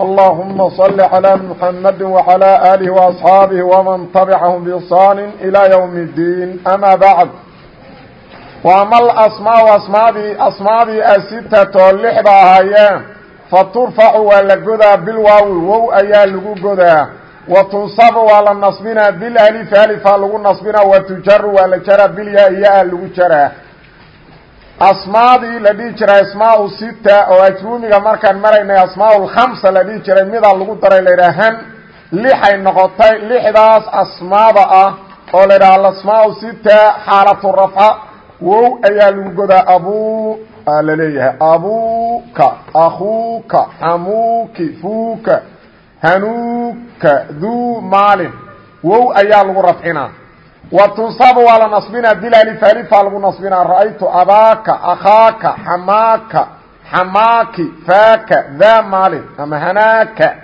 اللهم صل على محمد وعلى آله وأصحاabه ومن تبعهم بإحsaan إلى يوم الدين أmا bعd وama الأsmاء asmaadii asmaadii asitto lixda ahaayeen faturfacu waa la godaa bilwaawi wow ayaa lagu godaa watunsabu waa la nasbinaa bilأlif alifaa lagu nasbinaa watujaru waa la jaraa bilyaa iya lagu jaraa asmaadii la dhihi jiray asmaa sita oo ajruumiga markaan maraynay asmaa lkhamsa la dhihi jiray midaa lagu daray laydhahan lixay noqotay lixdaas asmaada ah oo la ydhaha alasmaa sita xaalatu rafca wow ayaa lagu godaa abu la leeyahay abuka akuuka xamuuki fuuka hanuuka duu maalin wow ayaa lagu rafcinaa وتنصب waa la نصبina بlألف ألفa lagu نصبina رأyت abاka أخاaka xamaaka xamaaki faaka ذا maalin ama hanaaka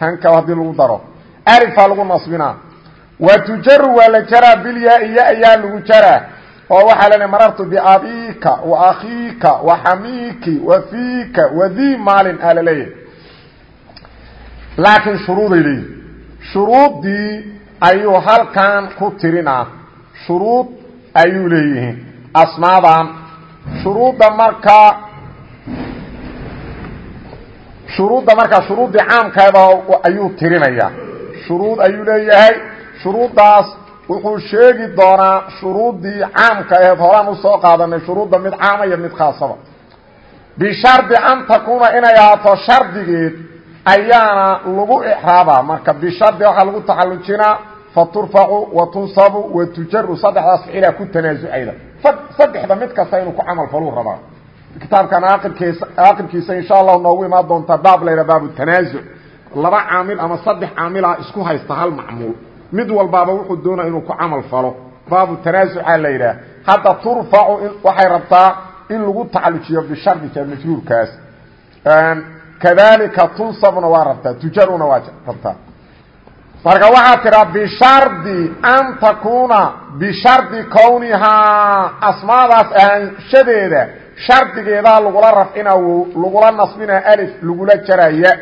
hanka hadii lagu daro ألفa lagu نصبina وتujar waa la jaraa bilyaa iyo ayaa lagu jaraa oo waxaa lena marartu بabيka وأkيika وxamiiki وفيika وdي maalin a laleeyahay laakiin shuruuday leeyihi shuruudii ayuu halkan ku tirinaa shuruud ayuu leeyihiin. Asmaadan shuruudda markaa shuruudda markaa shuruuddii caamkeeda ayuu tirinayaa shuruud ayuu leeyahay. Shuruuddaas wuxuu sheegi doonaa shuruuddii caamka aheed horaan u soo qaadanay shuruudda mid caama iyo mid khaasaba. Bishardi an takuuna inay ahaato shardigeed ayaana lagu ixraabaa marka bishardi waxaa lagu taxallujinaa faturfacu watunsabu watujaru saddexdaas ficilaa ku tanaasucayda saddexda mid kasta inuu ku camal faluu rabaa. Kitaabkan aakirkiisa aakirkiisa insha allahu noogu imaan doontaa baab layha baabu tanaasuc laba caamil ama saddex caamila isku haysta hal macmuul. Mid walbaaba wuxuu doonaa inuu ku camal falo. Baabu tanaasuca la yidhaah hadda turfacu waxay rabtaa in lagu tacalujiyo bishardi majruurkaas. Kadalika tunsabna waa rabtaa tujaruna waa rabtaa marka waxaa tidhaa bishardi an takuuna bishardi kownihaa asmaadaas ahaanshadeeda shardigeedaa lagula rafcina lagula nasbina alif lagula jaraya.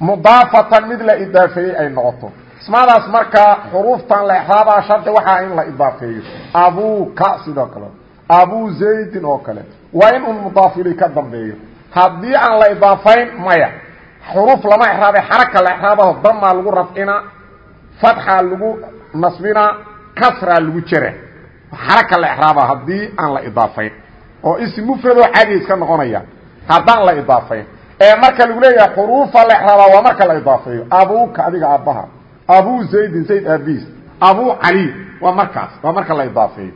Mudaafatan mid la idaafeeyey ay noqoto. Asmaadaas markaa xuruuftan la exraabaa shardi waxaa in la idaafeeyo. Abuuka sidoo kale abu zaydin oo kale. Waa in un mudaaf ilay ka dambeeyo. Haddii aan la idaafayn maya xuruf lama exraabay xaraka la exraabaho damaa lagu rafcina fatxaa lagu nasbina kasraa lagu jera xaraka la exraaba haddii aan la idaafayn oo ism mufradoo caadiya iska noqonaya haddaan la idaafayn ee marka lagu leeyahay xuruufa la exraaba waa marka la idaafeeyo abuuka adiga aabbaha abu zaydin zayd aabiis abu cali waa markaas waa marka la idaafeeyo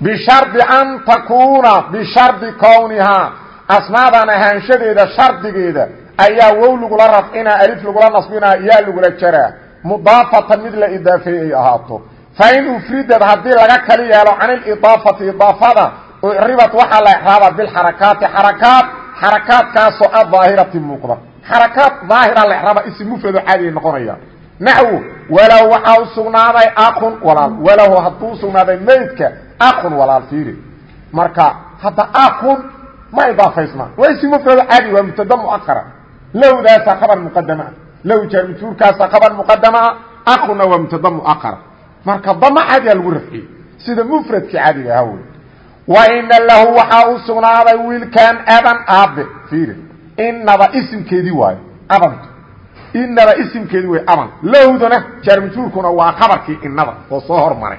bishardi an takuuna bishardi kownihaa asmaadan ahaanshadeeda shardigeeda ayaa wow lagula rafcinaa alif lagula nasbinaa yaa lagula jaraa. Mudaafatan mid la idaafeey ay ahaato. Fain ufridad haddii laga kali yeelo can ilidaafati idaafada ucribad waxaa la exraabaa bilxarakaati xarakaat xarakaadkaasoo adaahirati muuqda. Xarakaat daahira la exraaba ism mufrado caadi ay noqonaya. Naxwu walow waxaa u sugnaaday aqun walaal. Walow hadduu usugnaaday maydka aqun walaal fiiri. Marka hadda aqun ma idaafaysna waa ism mfrado caadi waa mubtada muakara lowdaasa qabar muqadamaa low jaar majhuurkaasa qabar muqadamaa aquna waa mubtada muakara marka dama caadiyaa lagu rafciyey sida mufradkii caadiga ahaa wey wa ina lahu waxaa u sugnaaday wiilkan aban aabe. Fiiri. Inaba isimkeedii waayo abantu inaba isimkeedii way aban. Lowdana jaar majhuurkuna waa qabarkii inada oo soo hormaray.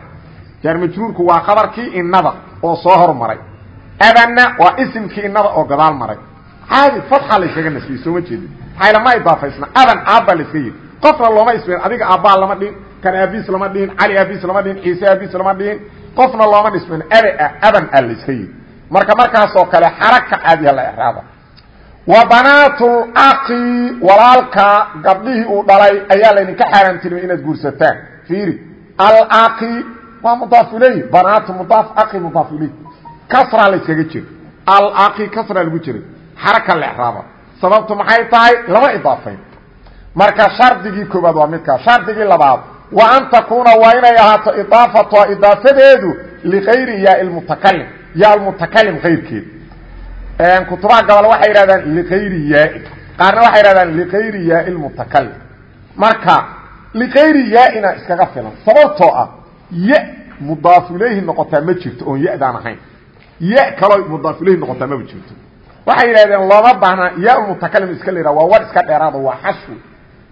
Jaar majhuurku waa qabarkii inada oo soo hormaray adanna waa isimkii inada oo gadaal maray. Caadi fatxa layskaga nasbiyey sooma jeedin. Maxaa ma idaafaysna adan aabbaa layska yidhi qofna looma isbeen. Adiga aabbaa lama dhihin. Kan aabiis lama dhihin. Cali aabiis lama dhihin. Ciise aabiis lama dhihin. Qofna looma nisbeen. Abe aban a layska yidhi marka markaasoo kale xaraka caadiya la exraaba wa banaatlaqi walaalka gabdhihii uu dhalay ayaa laydinka xaaraantinimay inaad guursataan. Fiiri alaqi waa mudaaf iley banaatu mudaaf aki mudaaf kasraa la yskaga jira alaqi kasraa lagu jiray xaraka lecraaba sababtu maxay tahay? Lama idaafayn. Marka shardigii koobaad waa midkaa shardigii labaad wa an takuuna waa inay ahaato idaafatuha idaafadeedu likayri yaa mutakalim yaa mutakalim kayrkeed kutubaha gobol waxay yidhahdaan likayri yaai qaarna waxay yidhahdaan likayri yaai mutakalim marka likayri yaaina iskaga filan. Sababtoo ah ya mudaaf ilayhi noqotaa ma jirto oon yadaan ahayn ya kaloo mudaaf ilayhi noqotaa maba jirto. Waxay yidhahdeen looma baahna ya mutakalim iska yidhah waa war iska dheeraada waa xashwi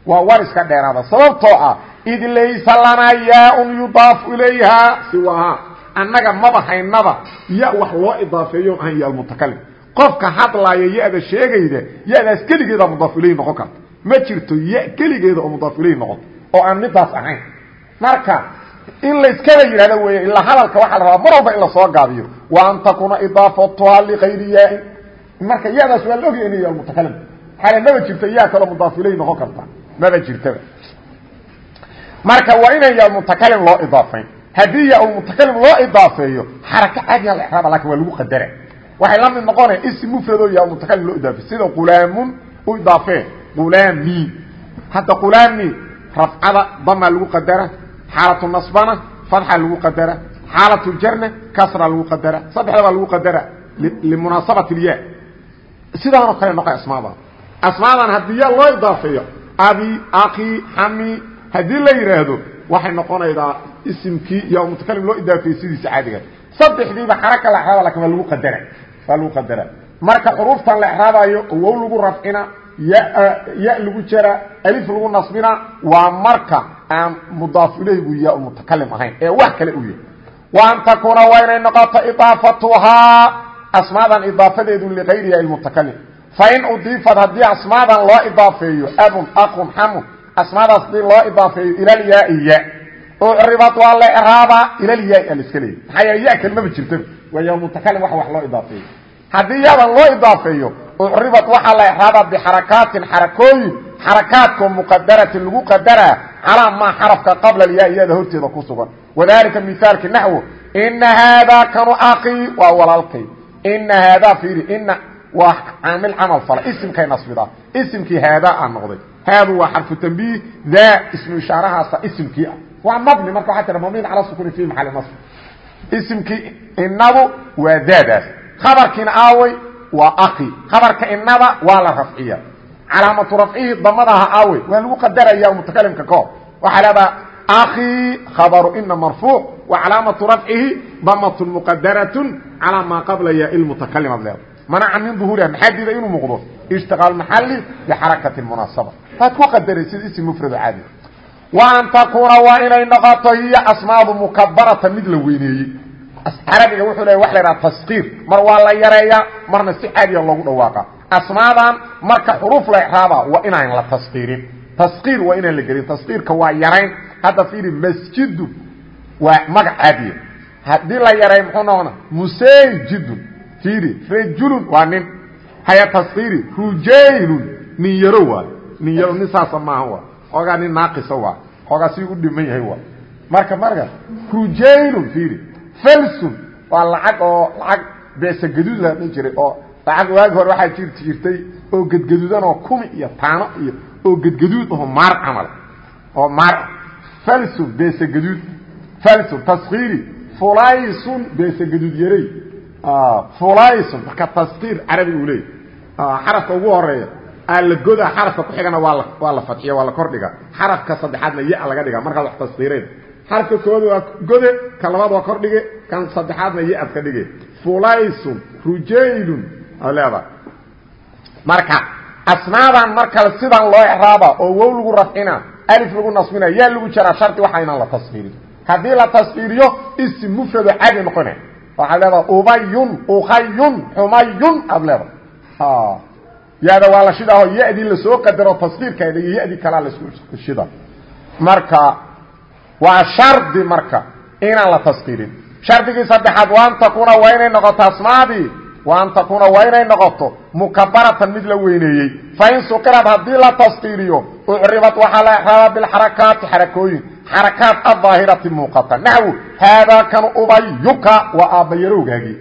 waa war iska dheeraada sababtoo ah id laysa lanaa yaaun yudaafu ilayha siwaha annaga maba haynaba ya wax loo idaafeeyo ahan ya mutakalim qofka hadlaaya ya-da sheegayda ya-daas keligeeda mudaaf ilayhi noqon karta. Ma jirto ya keligeeda oo mudaaf ilayhi noqoto oo aan midaas ahayn. Marka in layskaba yidhahdo weeye ilaa hadalka waxaa la rabaa mar walba in la soo gaabiyo wa an takuna idaafatuha likayri yaain marka yadaas waa la ogya inay ya mutakalim xaale maba jirto yaa kaloo mudaaf ilayhi noqon karta. Maba jirtaba. Marka waa inaan ya mutakalim loo idaafayn. Haddii ya mutakalim loo idaafeeyo xaraka caadiya la raaba laakiin waa lagu qadara waxay la mid noqonaya ism mufrado ya mutakalim loo idaafey sida qulaamun u idaafee qulaami hadda qulaami rafcada damaa lagu qadara xaalatu nasbana fadxa lagu qadara xaalatu jarna kasra lagu qadara saddexda baa lagu qadara limunaasabati lya sidaanoo kale noqo asmaada asmaadan haddii ya loo idaafeeyo abi aki xami haddii la yidhaahdo waxay noqonaydaa isimkii iyo mutakalim loo idaafeeyey sidiisa caadiga saddexdiiba xaraka la exraaba laakiin waa lagu qadara waa lagu qadara marka xuruuftan la exraabayo wow lagu rafcina ya ya lagu jara alif lagu nasbina waa marka aan mudaaf ilayhigu ya mutakalim ahayn. Ee wax kale u yahay wa an takuuna waa inay noqoto idaafatuhaa. Asmaadan idaafadeedu ligayri ya mutakalim fain udiifad haddii asmaadan loo idaafeeyo abun aqun xamun asmaadaas haddii loo idaafeeyo ilalyaai ya ucribad waa la eraabaa ilalyaai a laska leeyay maxaa yeele ya kelimaba jirtaba waa ya mutakalim wax wax loo idaafeeyo. Haddii yadan loo idaafeeyo ucribad waxaa la eraabaa bixarakaatin xarakooyin xarakaadkoo muqadaratin lagu qadaraa calaa maa xarafka qabla alyaa iyada horteeda ku sugan. Wadalika mihaalki naxwo ina haadaa kanu aqii waa walaalkay. Ina haadaa fiiri ina waa caamil camal fala isimkay nasbidaa isimkii haadaa aa noqday. Haadu waa xarfu tambiih daa ismu ishaarahaasa isimkii ah. Waa mabni marka waxaa tira mabniin cala sukuni fi maxali nasb. Isimkii inadu waa daadaas khabarkiina aaway waa aki khabarka inada waa la rafciya calaamatu rafcihi damadaha aawey waa lagu qadaraya mutakalimka kahor waxaa leedaha akii khabaru ina marfuuc wa calaamatu rafcihi damatun muqadaratun calaa maa qabla yaa ilmutakalim ad leeda manaca min duhuuriha maxaa diida inuu muuqdo? Ishtiqaal maxali bixarakati munaasaba. Taad ku qadaraysid ism mufrado caadi. Wa an takuuna waa inay noqoto hiyo asmaadu mukabarata mid la weyneeyey. Carabiga wuxuu leeya wax la yhaha taskiir mar waa la yareeyaa marna si caadiya loogu dhawaaqa asmaadan marka xuruuf la icraaba waa inaan la taskiirin taskiir waa inaan la gelin. Taskiirka waa yarayn hadda fiiri masjidu waa magac caadiya haddii la yaray muxuu noqona musayjidun fiiri rajulun waa nin. Haya taskiiri rujaylun. Nin yaro waa. Nin yaro nin saasa maaha waa. Xoogaa nin naaqisa waa. Xoogaa si u dhiman yahay waa. Marka marka rujaylun fiiri. Falsun waa lacag oo lacag beesa gaduud la dhan jiray oo lacag waagi hore waxaa jir jirtay oo gedgaduudan oo kumi iyo taano iyo oo gedgaduud aho maar camal oo maar falsun beesa gaduud falsun taskiiri fulaysun beesa gaduud yarey fulaysun marka taskiir carabi uu leeyay xarafka ugu horreeya aa la goda xarafka ku xigana waa la waa la fadxiya waa la kordhiga xarafka saddexaadna ya laga dhiga markaad wax taskiireen xarafka koowaad waa gode ka labaad waa kordhige kan saddexaadna ya ad ka dhige. Fulaysun rujaylun leedahay. Marka asmaadan markale sidan loo ecraaba oo wow lagu rafcina alif lagu nasbina yaa lagu jaraa shardi waxa inaan la taskiirin haddii la taskiiriyo isim mufrado caadi noqone waxaad leedahay ubayun ukayun xumayun aad leedahay. Yaada waa la shidaaho ya-dii la soo qadaro taskiirkeeda iyo ya-dii kalaa lasku shida marka waa shardi marka inaan la taskiirin shardigii saddexaad wa an takuuna waa inay noqoto asmaadii wa an takuuna waa inay noqoto mukabaratan mid la weyneeyey. Fain suqirad haddii la taskiiriyo ucribad waxaa la exraaba bilxarakaati xarakooyin. Xarakaad adaahirati muuqata. Naxwu haadaa kan ubayuka waa aabbayarowgaagii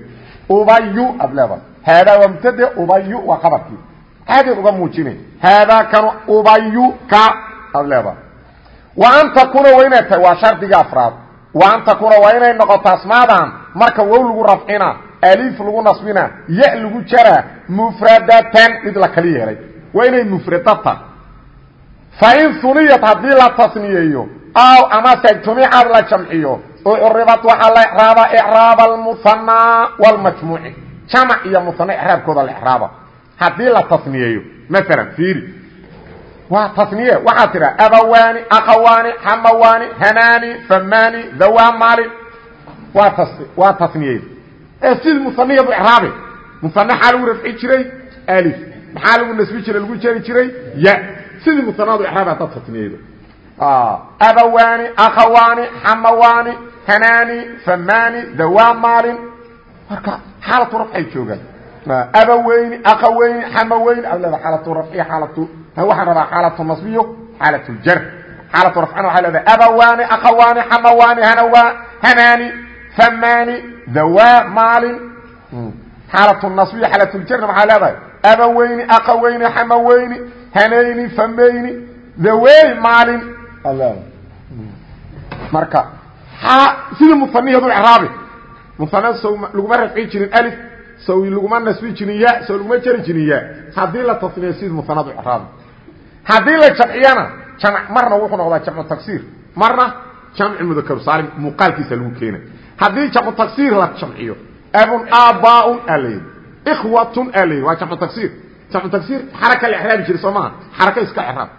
ubayu ad leedahay. Haadaa waa mubtade ubayu waa qabarkii cadeed uga muujinay. Haadaa kan ubayuka ad leedahay. Wa an takuna waa inay noqoto asmaadan marka wow lagu rafcina alif lagu nasbina ya lagu jaraa mufradatan mid la kali yeelay waa inay mufradata fain uniyat haddii la tasniyeeyo aw amase jumicad la jamciyo ucribat waxaa la icraaba icraab almuhanaa wlmajmuuci jamac iyo muhana icraabkooda la icraaba haddii la tasniyeeyo maalan fiiri waa tasniye waxaa tidha abawaani akawaani xamawaani hanaani famaani dhawaa maalin waa tas waa tasniyeed ee sid musanihadu icraabe musane xaa lagu rafci jiray alif. Maxaa lagu nasbi jiray lagu jeri jiray ya. Sidii musanadu icraabe haddaad tasniyeedo abawaani akawaani xamawaani hanaani famaani dhawaa maalin. Marka xaalatu rafcay joogaan. Abaweyni akaweyni xamaweyni leeda xaalatu rafciya xaalatu waxaan rabaa xaalatu nasbiyo xaalatu jar. Xaalatu rafcana waxay leedahay abawaani akawaani xamawaani hanawa hanaani famaani dhawaa maalin xaalatu nasbiyo xaalatuljarna maxaa leedahay? Abaweyni akaweyni xamaweyni hanayni fameyni dhawey maalin leedahay marka sidii musanihadu icraabi musana so laguma rafci jirin alif saw laguma nasbi jirin ya saw laguma jari jirin ya. Haddii la tasniya sidii musanadu icraabi. Haddii la jamciyana jamc marna wuxuu noqdaa jamcu taksiir marna jamci mudakaru saalim muuqaalkiisa lagu keenay haddii jamcu taksiir la jamciyo abun aabaaun aa layidhi ikhwatun layidhi waa jamcu taksiir jamcu taksiir xaraka la exraabi jiray soo maha xaraka iska exraab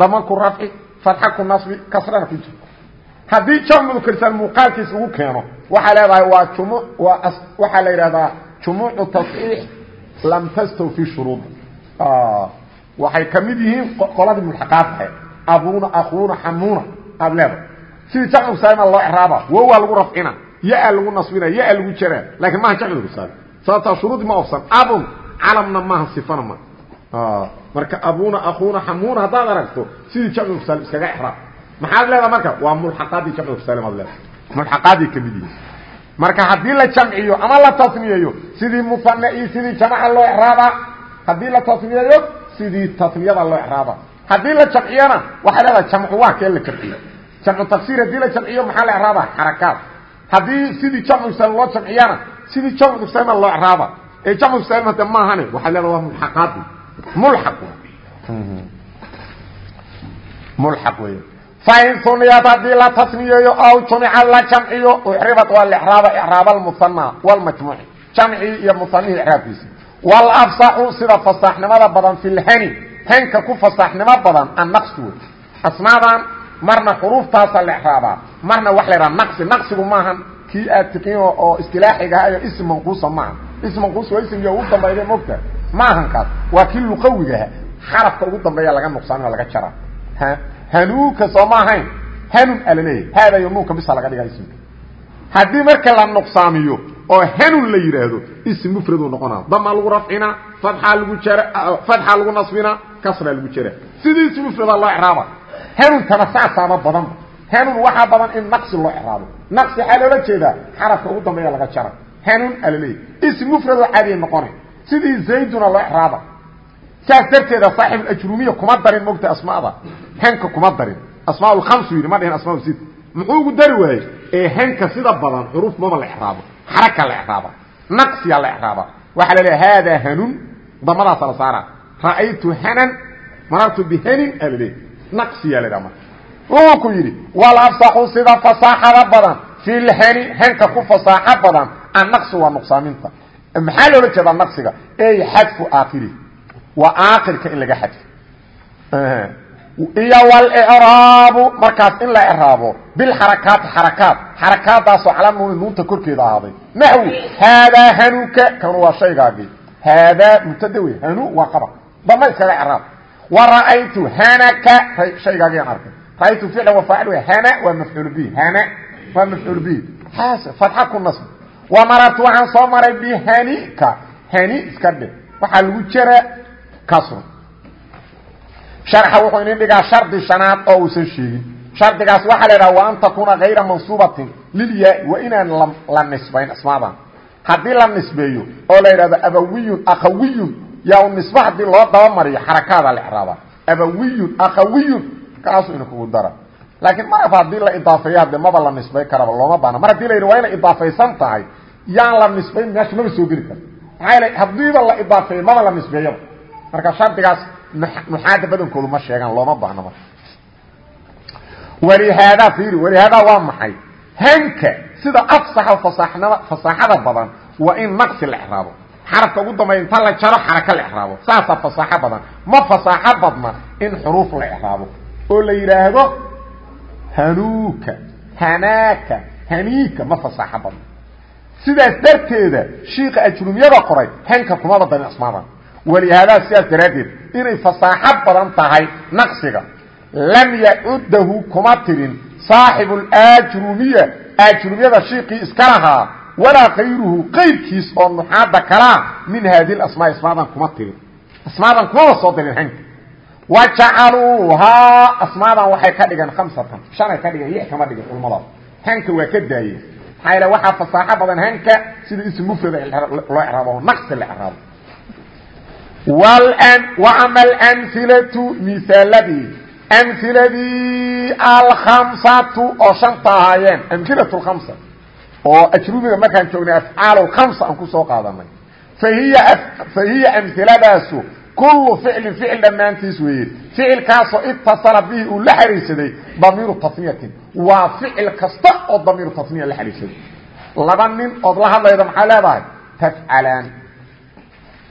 dama ku rafci fatxa ku nasbi kasrana ku jir haddii jamc mudakarsan muuqaalkiisa lagu keeno waxaa leedahay waa jum waa waxaa la yidhahdaa jumuucu tasxiix lam tastawfi shuruuda waxay ka mid yihiin qoladii mulxaqaadka abuuna akuuna xamuuna aad leedahay sidii jamcu saalima loo iraaba wowaa lagu rafcina ya-a lagu nasbina ya-a lagu jaraa laakiin maaha jamcu saali sababtaa shuruudi ma ofsan abun calamna maaha sifana ma. Marka abuuna akuuna xamuuna haddaad aragto sidii jamcu saalim iskaga iraab maxaad leedaha marka? Waa mulxaqaadii jamcu saalim aad leedahay. Mulxaqaaday ka mid yihiin. Marka haddii la jamciyo ama la tasniyeeyo sidii musane iyo sidii jamaca loo iraabaa haddii la tasniyeeyo sidii tasniyada loo iraaba haddii la jamciyana waxay leedahay jamcu waa kee la jamciyo jamcu tafsiir haddii la jamciyo maxaa la iraaba xarakaad. Haddii sidii jamcu salim loo jamciyana sidii jamcu salima loo iraaba ee jamcu salim hade maahane waxay leedahay waa mulxaqaadi mulxaq mulxaq wey fain suniyat haddii la tasniyeeyo aw jumica la jamciyo ucribat waa lraaba icraab almuhana wlmajmuuci jamcii iyo musanihii icraabkiisa wlafsaxu sida fasaxnimada badan fi lhani hanka ku fasaxnimo badan annaqsi wey asmaadan marna xuruuftaasa la icraabaa marna waxa la ydhaha naqsi naqsigu maahan kii aad tiqiin oo istilaaxigaha iyo ism manquusa maaha ism manquus waa ismigii ugu dambayda mogta maahan kaas. Waa kii luqawigaha xarafka ugu dambeeya laga nuqsaamina laga jara hanuuka soo ma ahayn. Hanun alaleeyahy haada iyo nuunka bisa laga dhigaa ismka haddii marka la nuqsaamiyo oo hanun la yidhaahdo ism mufraduu noqonaa. Dama lagu rafcina fadxaa lagu jara fadxaa lagu nasbina kasraa lagu jara. Sidii ism mufrada loo icraaba hanuuntana saasaaba badanba hanun waxaa badan in naqsi loo icraabo naqsi waxaa loola jeedaa xarafka ugu dambeeya laga jara hanun alaleeyahy ism mufradoo caadiya noqona sidii zayduna loo icraaba saas darteeda saaxib ajrumiya kuma darin mogta asmaada. Hanka kuma darin. Asmaa lkamsu yidhi ma dhihin asmaa sit muxuu ugu dari waayey ee hanka sida badan xuruuf maba la icraabo xaraka la icraaba naqsiya la icraaba waxaa la leeya haadaa hanun. Damadaasa la saara. Ra'aytu hanan marartu bihanin aa laleeya naqsiya la dhaha marka wuxuu ku yidhi walafsaxu sida fasaaxada badan fi lhani hanka ku fasaaxo badan annaqsi waa nuqsaaminta maxaa loola jeedaa naqsiga ey xadfu aakhiri waa aakirka in laga xadfo iyo wlcraabu markaas in la craabo bilxarakaati xarakaat xarakaadaasoo cala nuuni nuunta korkeeda ahaaday naxwu haadaa hanuka kanu waa shaygaagii haadaa mubtada wey hanu waa qabar dama iskaga craab wa ra'aytu hanaka shaygaagiiaan arkay ra'aytu ficlan wa faacil wey hana waa mafcuul bihi hana waa mafcuul bihi fatxa ku nasb wa marartu waxaan soo maray bihanika hani iska dhe waxaa lagu jera kasro sharxa wuxuu idin dhigaa shardi shanaad oo uusan sheegin shardigaas waxaa la idhaha wa an takuuna hayra mansuubatin lilyaai waa inaan la nisbayn asmaadan haddii la nisbeeyo oo la yidhahdo abawiyun akhawiyun yaa u nisbe haddii loo dabamariyo xarakaada la icraaba abawiyun akhawiyun kaasu ina kugu dara. Laakiin maraba haddii la idaafeeyo hadde maba la nisbay karaba looma baana mar haddii la yidhi waa inay idaafaysan tahay yaan la nisbayn meesha maba soo geli karto. Maxaa yl haddiiba la idaafeeyo maba la nisbeeyaba marka shardigaas nuxaada badankoodu ma sheegaan looma baahno marka. Walihaada fiiri walihaada waa maxay? Hanka sida afsaxa fasaxnada fasaaxada badan waa in naqsi la icraabo xarafka ugu dambeeya inta la jaro xaraka la icraabo saasaa fasaaxo badan. Ma fasaaxo badna in xuruuf la icraabo oo la yidhaahdo hanuuka hanaaka haniika ma fasaaxo badna. Sidaas darteeda shiika ajrumiyada qoray hanka kumaba darin asmaadan. Walihaadaa sidaas daraaddeed inay fasaaxo badan tahay naqsiga. Lam yacudahu kuma tirin. Saaxibu ajrumiya ajrumiyada shiikii iska lahaa walaa kayruhu qayrkiis oo nuxaada kalaa min haadi asmaa asmaadan kuma tirin asmaadan kumaba soo dirin hanka wa jacaluuhaa asmaadan waxay ka dhigeen hamsatan shanay ka dhigeen lix kama dhigin culmadaas hanka waa ka daayeen maxaa yal waxaa fasaaxo badan hanka sida ism mufrada loo icraabo naqsi la icraabo وama اأmilatu miaaladii mhiladii alkamsatu oo shanta ahaayeen amhilaة اkamsa oo ajrubiga markaan joognay afcaal اkamsa aan ku soo qaadanay fahiya amhiladaasu kulu ficlin ficil dhammaantiis weeye. Ficilkaasoo itasala bihi uu la xariirsaday damiiru tasniyatin. Waa ficil kasta oo damiiru tasniya la xariirsaday laba nin ood la hadlayda maxaa leedahay? Tafcalaan.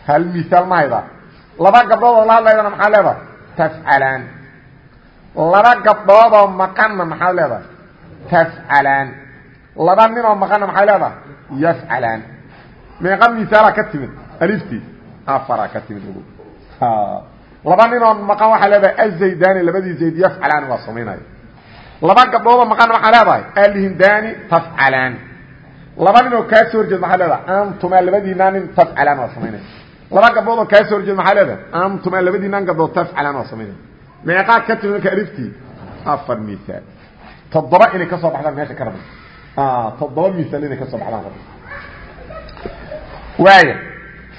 Hal miaal ma hayda. Laba gabdhoodoo la hadlaydana maxaa leedahay? Tafcalaan. Laba gabdhoodoo maqanna maxaad leedahay? Tafcalaan laba ninoo maqanna maxay leedahay? Yafcalaan meeqa miaala ka timid. Aliftii afara ka timid laba ninoo maqan waxaa leedahay azaydani labadii zayd yafcalaani waa samaynaya laba gabdhoodoo maqanna maxaa leedahay? Alhindani tafcalaan laba ninoo kaa soo horjeed maxaa leedahay? Antuma labadiinaa nin tafcalaan waa samaynaya laba gabdhood oo kaa soo horjeed maxaa leedahay? Antuma labadiinaan gabdhood tafcalaan waa samaynaya toddoba miaal inay ka soo baxdaan waaya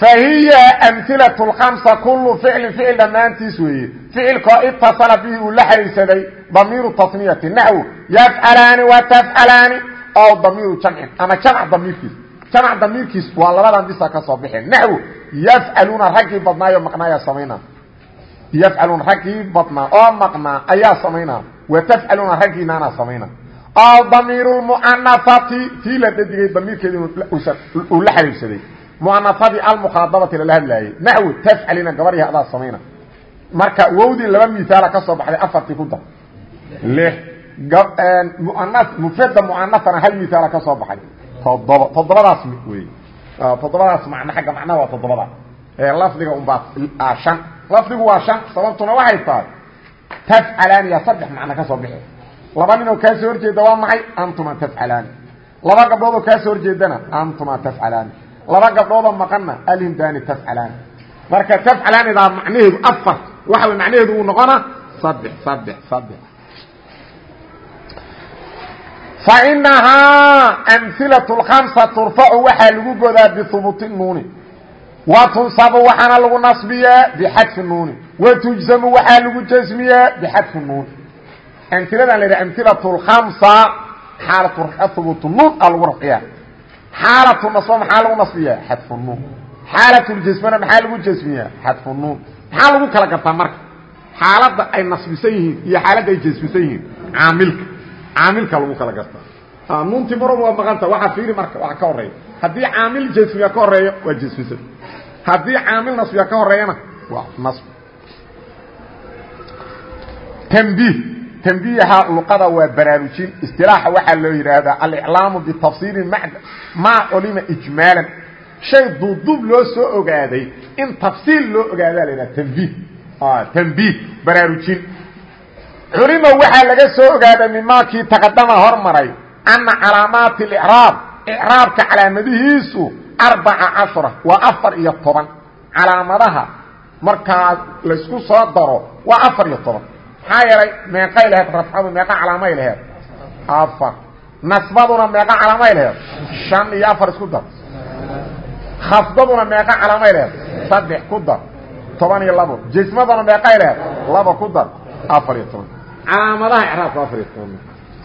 fahiya amhilaة اkamsa kulu ficlin ficil dhammaantiis weeye. Ficilkoo itasala bihi uu la xariirsaday damiiru tasniyati naxw yafcalaani wa tafcalaani ow damiiru jamcin ama jamc damiirkiis. Jamc damiirkiis waa labadan bisa ka soo baxeen naxw yafcaluuna raggii badnaayo maqnaaya samayna yafcaluuna raggii badnaa oo maqnaa ayaa samaynaa. Wa tafcaluuna raggiinaanaa samayna ow damiiru lmu'anafati tii la dhadigay damiirkeedi uu la xariirsaday muanafadii almukhaadabati lala hadlaayey naxwi tafcalina gabarya adaa samayna. Marka wowdii laba miaala ka soo baxday afartii ku dar. Mufrada muanafana hal miaala ka soo baxay toddoba toddobadaas wey toddobadaas macno xagga macnaha waa toddobada. Lafdiga unbaa shan. Lafdigu waa shan sababtuna waxay tahay tafcalaaniya saddex macno ka soo bixi laba ninoo kaa soo horjeeda waa maxay? Antuma tafcalaani laba gabdhoodoo kaa soo horjeedana antuma tafcalaani laba gabdhoodoo maqanna? Alhimdaani tafcalaani marka tafcalaanidaa macnaheedu afar. Waxa way macnaheedu uu noqona saddex saddex saddex. Fainahaa amhilaة اkamsa turfacu waxaa lagu godaa bihubuuti nuuni. Wa waxaana lagu nasbiyaa bixadfi nuuni. Wa waxaa lagu jasmiyaa bixadfi nuuni amhiladan la yidhaha amhilaة اkamsa xaalatu hubuut nuun a lagu rafciyaa. Xaalatu nasba maxaa lagu nasbiyaa? Xadfu nuun xaalatu ljasmana maxaa lagu jasmiyaa xadfu nuun maxaa lagu kala gartaa marka? Xaaladda ay nasbisan yihiin iyo xaaladda ay jasmisan yihiin. Caamilka. Caamilka lagu kala gartaa. Nuuntii maraba waa maqanta waxaa fiiri marka waa ka horreeya haddii caamil jasmiga ka horreeya waa jasmisan haddii caamil nasbiga ka horeeyana waa nasb. Tanbiih tanbiiha luqada waa baraarujin. Istilaaxa waxaa loo yidhaahdaa aliclaamu bitafsiiri maa culima ijmaalan. Shay duuduub loo soo ogaaday. In tafsiil loo ogaadaa la yidhaha tanbiih. Tanbiih baraarujin. Culima waxaa laga soo ogaaday mimaakii taqadama hormaray. Ana calaamaati اlicraab icraabka calaamadihiisu arbaca cashra waa afar iyo toban. Calaamadaha markaa laysku soo daro waa afar iyo toban maxaa yeelay meeqay laheyd rafcadu meeqa calaamay laheed afar. Nasbaduna meeqa calaamay laheed shan iyo afar isku dar. Khafdaduna meeqa calaamay laheed saddex ku dar. Toban iyo labo. Jismaduna meeqay laheed laba ku dar. Afar iyo toban. Calaamadaha icraabku afar iyo toban.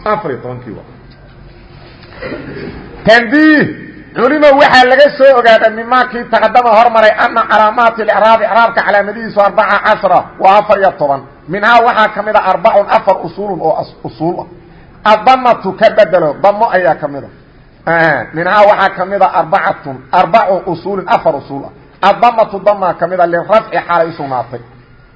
Afar iyo tobankii wa tanbiih culima waxaa laga soo ogaaday mimaakii taqadama hormaray ana calaamaati icraab icraabka calaamadihiisu arbaca cashra waa afar iyo toban. Minhaa waxaa ka mid a arbacun afar usuulun oo usuul ah. Adamatu ka damo ayaa ka mid a. Minhaa waxaa ka mid a arbacatun arbacu usuulin afar usuul ah. Adamatu damaa ka mid a xaalay usugnaatay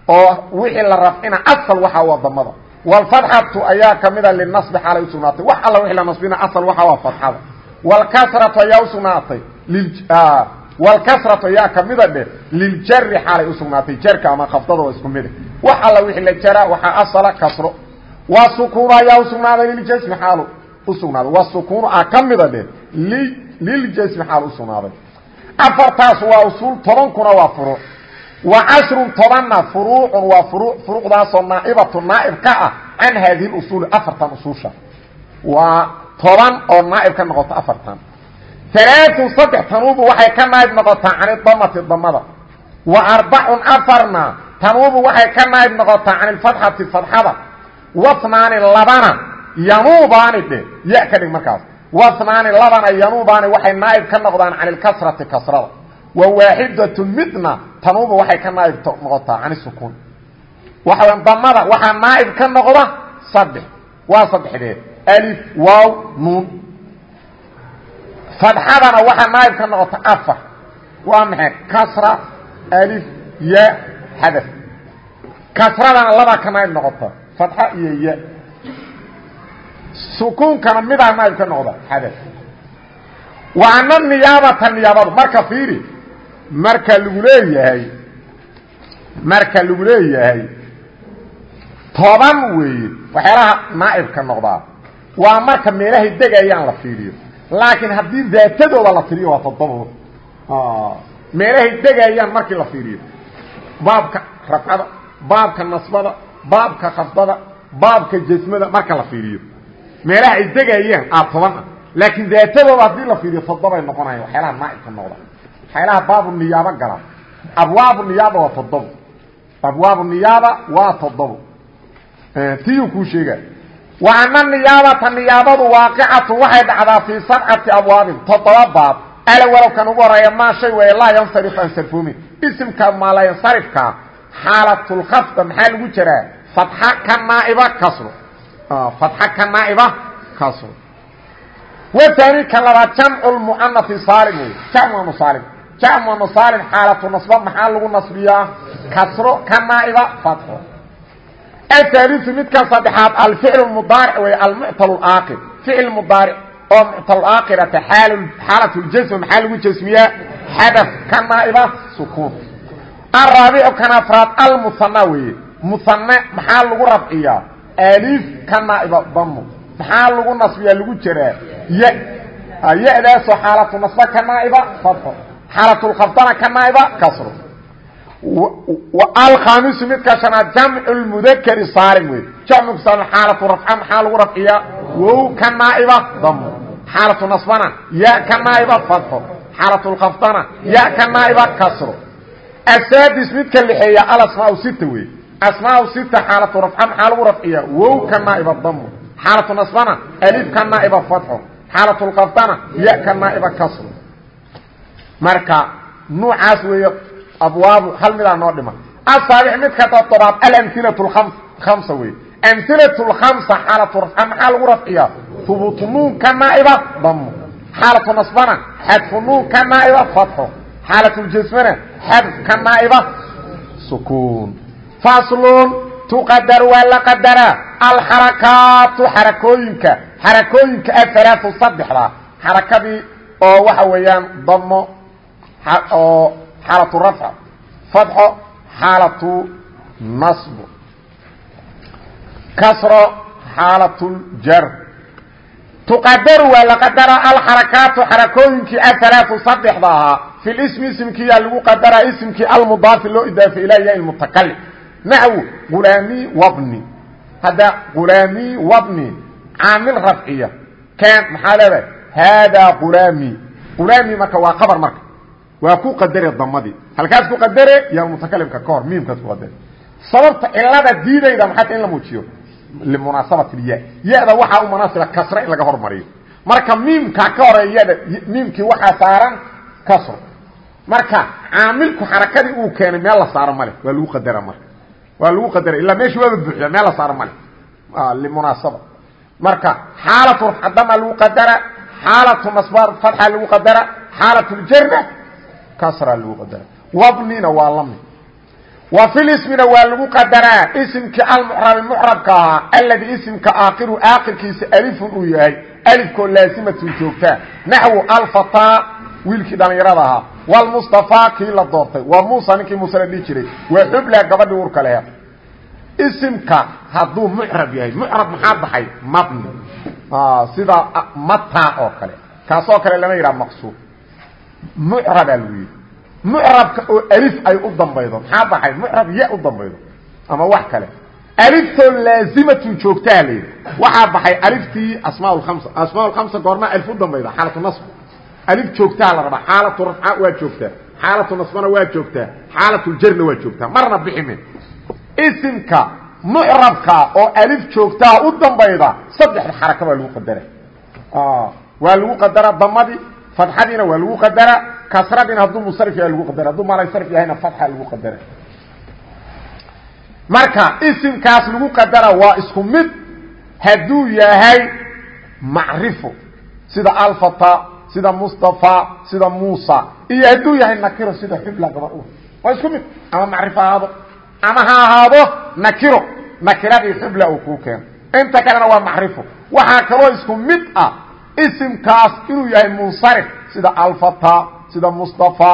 oo wixii la rafcina asal waxa waa damada wlfatxatu ayaa ka mida linasbi xaalay usugnaatay wax alla wixii la nasbina asal waxa waa fatxada wlkasratu ayaa usugnaatay wlkasratu ayaa kamida dhe liljari xaalay usugnaatay jarka ama khafdada waa isku mida wax alla wixii la jara waxaa asala kasro. Wasukuunu ayaa usugnaaday liljasmi xaalu usugnaaday wasukuunu a ka mida dhe liljasmi xaal usugnaaday afartaas waa usuul tobankuna waa furuuc wa cashrun tobanna furuucun waa furuu furuucdaasoo naaibatu naaib ka ah can haadihi usuuli afartan usuusha. Waa toban oo naaib ka noqoto afartan. Alaaun saddex tanuubu waxay ka naaib noqotaa can idamati damada. Wa arbacun afarna tanuubu waxay ka naaib noqotaa can ilfatxati fatxada wasnaani labana yanuubaani dhe ya ka dhig markaas. Wasnaani labana yanuubaani waxay naaib ka noqdaan can ilkasrati kasrada. Wa waaxidatun midna tanuuba waxay ka naaib noqotaa can isukuun waxa damada waaw nuun. Fadxadana waxaa naaib ka noqota afar. Waa maxay? Kasra alif ya xadaf. Kasradana labaa ka naaib noqota. Fadxa iyo ya. Sukuunkana midaa naaib noqda? Xadaf. Wa niyaabata niyaabadu. Marka fiiri marka lagu leeyahay marka lagu leeyahay toban weeye waxyaalaha naaibka noqdaa waa marka meelahay degayaan la fiiriyo. Laakiin haddii daatadooda la tiriyo waa toddoba meelahay degayaan markii la fiiriyo. Baabka rafcada baabka nasbada baabka khafdada baabka jasmada marka la fiiriyo. Meelaha ay degayaan aa toban ah. Laakiin daatadooda haddii la fiiriyo toddobay noqonayan waxyaalaha naaibka noqda. Waxyaalaha baabu niyaabo gala. Abwaabu niyaaba waa toddobo. Abwaabu niyaaba waa toddobo. Tiyuu kuu sheega wa ana niyaabata niyaabadu waaqicatu waxay dhacdaa fii sabcati abwaabin toddoba baab. Alawalow kan ugu horreeya maa shay weeye laa yansarif aan sarfoomin isimka maalayansarifka xaalatulkhafda maxaa lagu jiraa? Fatxa ka naaiba kasro fatxa ka naaiba kasro wtani ka labaad jamcu lmuanai saalim wey jamanu saalim. Jamanu saalim xaalatu nasba maxaa lagu nasbiyaa? Kasro ahaaliu midka saddexaad alficl mudaaric wey almuctal aakir ficil mudaaric oo muctalaakhirata xaalat ljasm maxaa lagu jasmiyaa xadaf ka naaiba sukuun araabicu kan afraad almuhana weeye muhane maxaa lagu rafciyaa alif ka naaiba damo maxaa lagu nasbiyaa lagu jaraa ya ya-daasoo xaalatu nasba ka naaiba fatxo xaalatulkhafdana ka naaiba kasro alkhamisu midka shanaad jamcu lmudakari saalim wey jamcu saalim xaalatu rafca maxaa lagu rafciyaa? Wow ka naaiba damo xaalatu nasbana ya ka naaiba fatxo xaalatulkhafdana ya ka naaiba kasro. Asaadis midka lixeeya alasmaa sita wey asmaa sita xaalatu rafca maxaa lagu rafciyaa? Wow ka naaiba damo xaalatu nasbana alif ka naaiba fatxo xaalatulkafdana ya ka naaiba kasro. Marka nuucaas weeye abwaabu hal midaa noo dhima asaabic midka todobaad alamilatu khamsa wey amilatu lkhamsa xaalatu rafca maxaa lagu rafciyaa hubuutu nuun ka naaiba damo xaalatu nasbana xadfu nuun ka naaiba fatxo xaalatljasmana xadf ka naaiba sukuun faslun tuqadar waa la qadaraa alxarakaatu xarakooyinka xarakooyinka aalaau saddexda xarakadii oo waxa weeyaan damo oo xaalatu rafc fatxo xaalatu nasb kasro xaalatuljar tuqadaru waa la qadaraa alxarakaatu xarakooyinkii aalaau saddexda ahaa. Fi lismi isimkiiyaa lagu qadaraa isimkii almudaafi loo idaafa ilaa ya mutakalim naxwu gulaami wabni. Hadda qulaami wabni caamil rafciya. Keen maxaa leedahay? Haadaa qulaami qulaami marka waa qabar marka waa ku qadare damadii halkaas ku qadare yaa mutakalimka ka hor miimkaas ku qadare. Sababta cilada diidayda maxaa in la muujiyo? Limunaasabati ya ya-da waxaa u munaasiba kasre in laga hormariyo. Marka miimka ka horreeya yada miimkii waxaa saaran kasro. Marka caamilku xarakadii uu keenay meel la saaro male waa lagu qadara marka waa lagu qadara. Ilaa meesha waaba buuxda meel la saaro male limunaasaba. Marka xaalatu rafcadama lagu qadara xaalatu nasbar fatxa lagu qadara xaalatu ljarna kasra lagu qadara wabnina waa lami wa fi lismina waa lagu qadaraa isimkii almucrabi mucrabka ahaa aladi isimka aakiru aakirkiisa alifun uu yahay alifkoo laasimatun joogtaa. Naxwu alfataa wiilkii dhallinyarada ahaa. Wlmustafaa kii la doortay. Waa muusa ninkii muuse la dhihi jiray. Waa xubla gabadhii urka lehe isimka hadduu mucrab yahay mucrabaa lagu yidhi. Mucrabka oo alif ay u dambaydo maxaa baxay? Mucrab ya u dambaydo ama wax kale. Aliftoo laazimatun joogtaa la yidhi. Waxaa baxay aliftii asmaa lkamsa asmaa lkamsa goormaa alif u dambayda xaalatu nasb. Alif joogtaa la rabaa xaalatu rafca waa joogtaa xaalatu nasbana waa joogtaa xaalatu jarna waa joogtaa. Marna biximin isimka mucrabka oo alif joogtaa u dambayda saddexda xaraka baa lagu qadara waa lagu qadara damadii fadxadiina waa lagu qadara kasradiina hadduu musarif yahay lagu qadara hadduu malaysarif yahayna fatxa lagu qadara marka isimkaas lagu qadara waa isku mid hadduu yahay macrifo sida alfata sida mustafa sida muusa iyo hadduu yahay nakiro sida xubla gabar waa isku mid ama macrifo ahaado ama ha ahaado nakiro nakiradii xubla uu kuu keeno inta kalena waa macrifo waxaa kaloo isku mid ah isimkaas inuu yahay munsarif sida alfata sida mustafa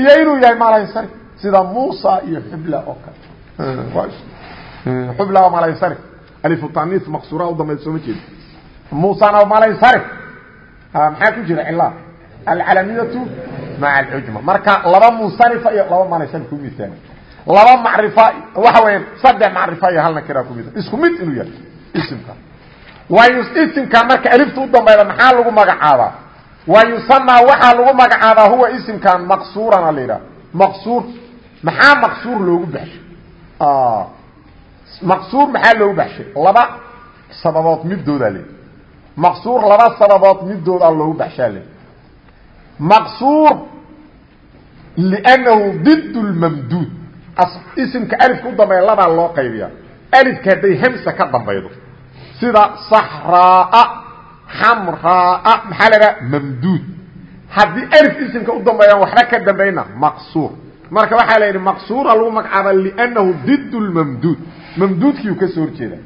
iyo inuu yahay malaysarif sida muusa iyo xubla oo kale. Xubla waa malaysarif alifutaniis maqsuura u dambaysa sooma jeedo muusana waa malaysarif maxaa ku jira cila alcalamiyatu maca alcujma marka laba munsarifa iyo laba malaysarif ku misaal laba macrifa waxa weya saddex macrifa iyo hal nakira ku mid isku mid inuu yahay isimka. waayu isimka marka alifta u dambayda maxaa lagu magacaabaa? Wa yusamaa waxaa lagu magacaabaa huwa isimkan maqsuurana la yidhaha. Maqsuur maxaa maqsuur loogu baxshay? Maqsuur maxaa loogu baxshay? Laba sababood midoodaa le maqsuur laba sababood midoodaa loogu baxshaa le maqsuur liannahu did lmamduud isimka alifka u dambeeya labaa loo qaybiya alifka hadday hamsa ka dambaydo sida saxraaa xamraaa maxaa la dhaha mamduud. Haddii alif isimka u dambeeyaan waxba ka dambayna maqsuur. Marka waxaa la yidhi maqsuura lagu magacaaba liannahu did lmamduud mamduudkiiu ka soo horjeeda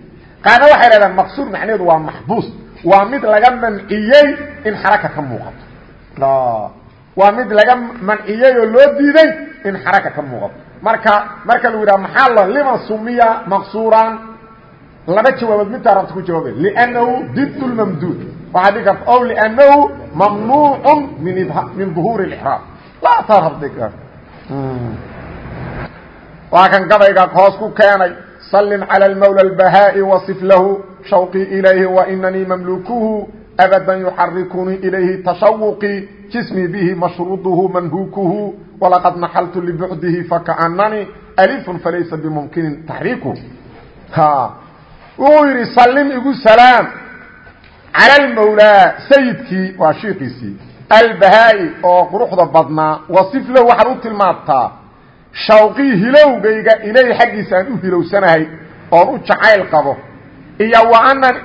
qaarna waxay dhahdaan maqsuur macnaheedu waa maxbuus. Waa mid laga manciyey in xaraka ka muuqato. Waa mid laga manciyey oo loo diiday in xaraka ka muuqato. Marka marka lagu yidhaha maxaa lo lima sumiya maqsuuran laba jawaabood midtaa rabta ku jawaabe liannahu did lmamduud waxaa dhigi karta o liannahu mamnuucu min min duhuuri اlixraam laa taa rabdhiga waa kan gabayga hoos ku keenay slim calى اlmawlى اlbahaaءi waصif lahu shawqii ilayhi wainanii mamlukuhu abada yuxarikunii ilayhi tashawqii jismii bihi mashruuduhu manhukuhu walaqad naxaltu libucdihi fakaananii alifun falaysa bimumkinin taxriikuhu wuxuu yidhi salim igu salaam. Cala almawlaa sayidkii waa shiikiisii albahaa'i oo quruxda badnaa wasif lahu waxaad u tilmaabtaa shawqii hilowgayga ilay xaggiisa aan u hilowsanahay oon u jacayl qabo. Iyo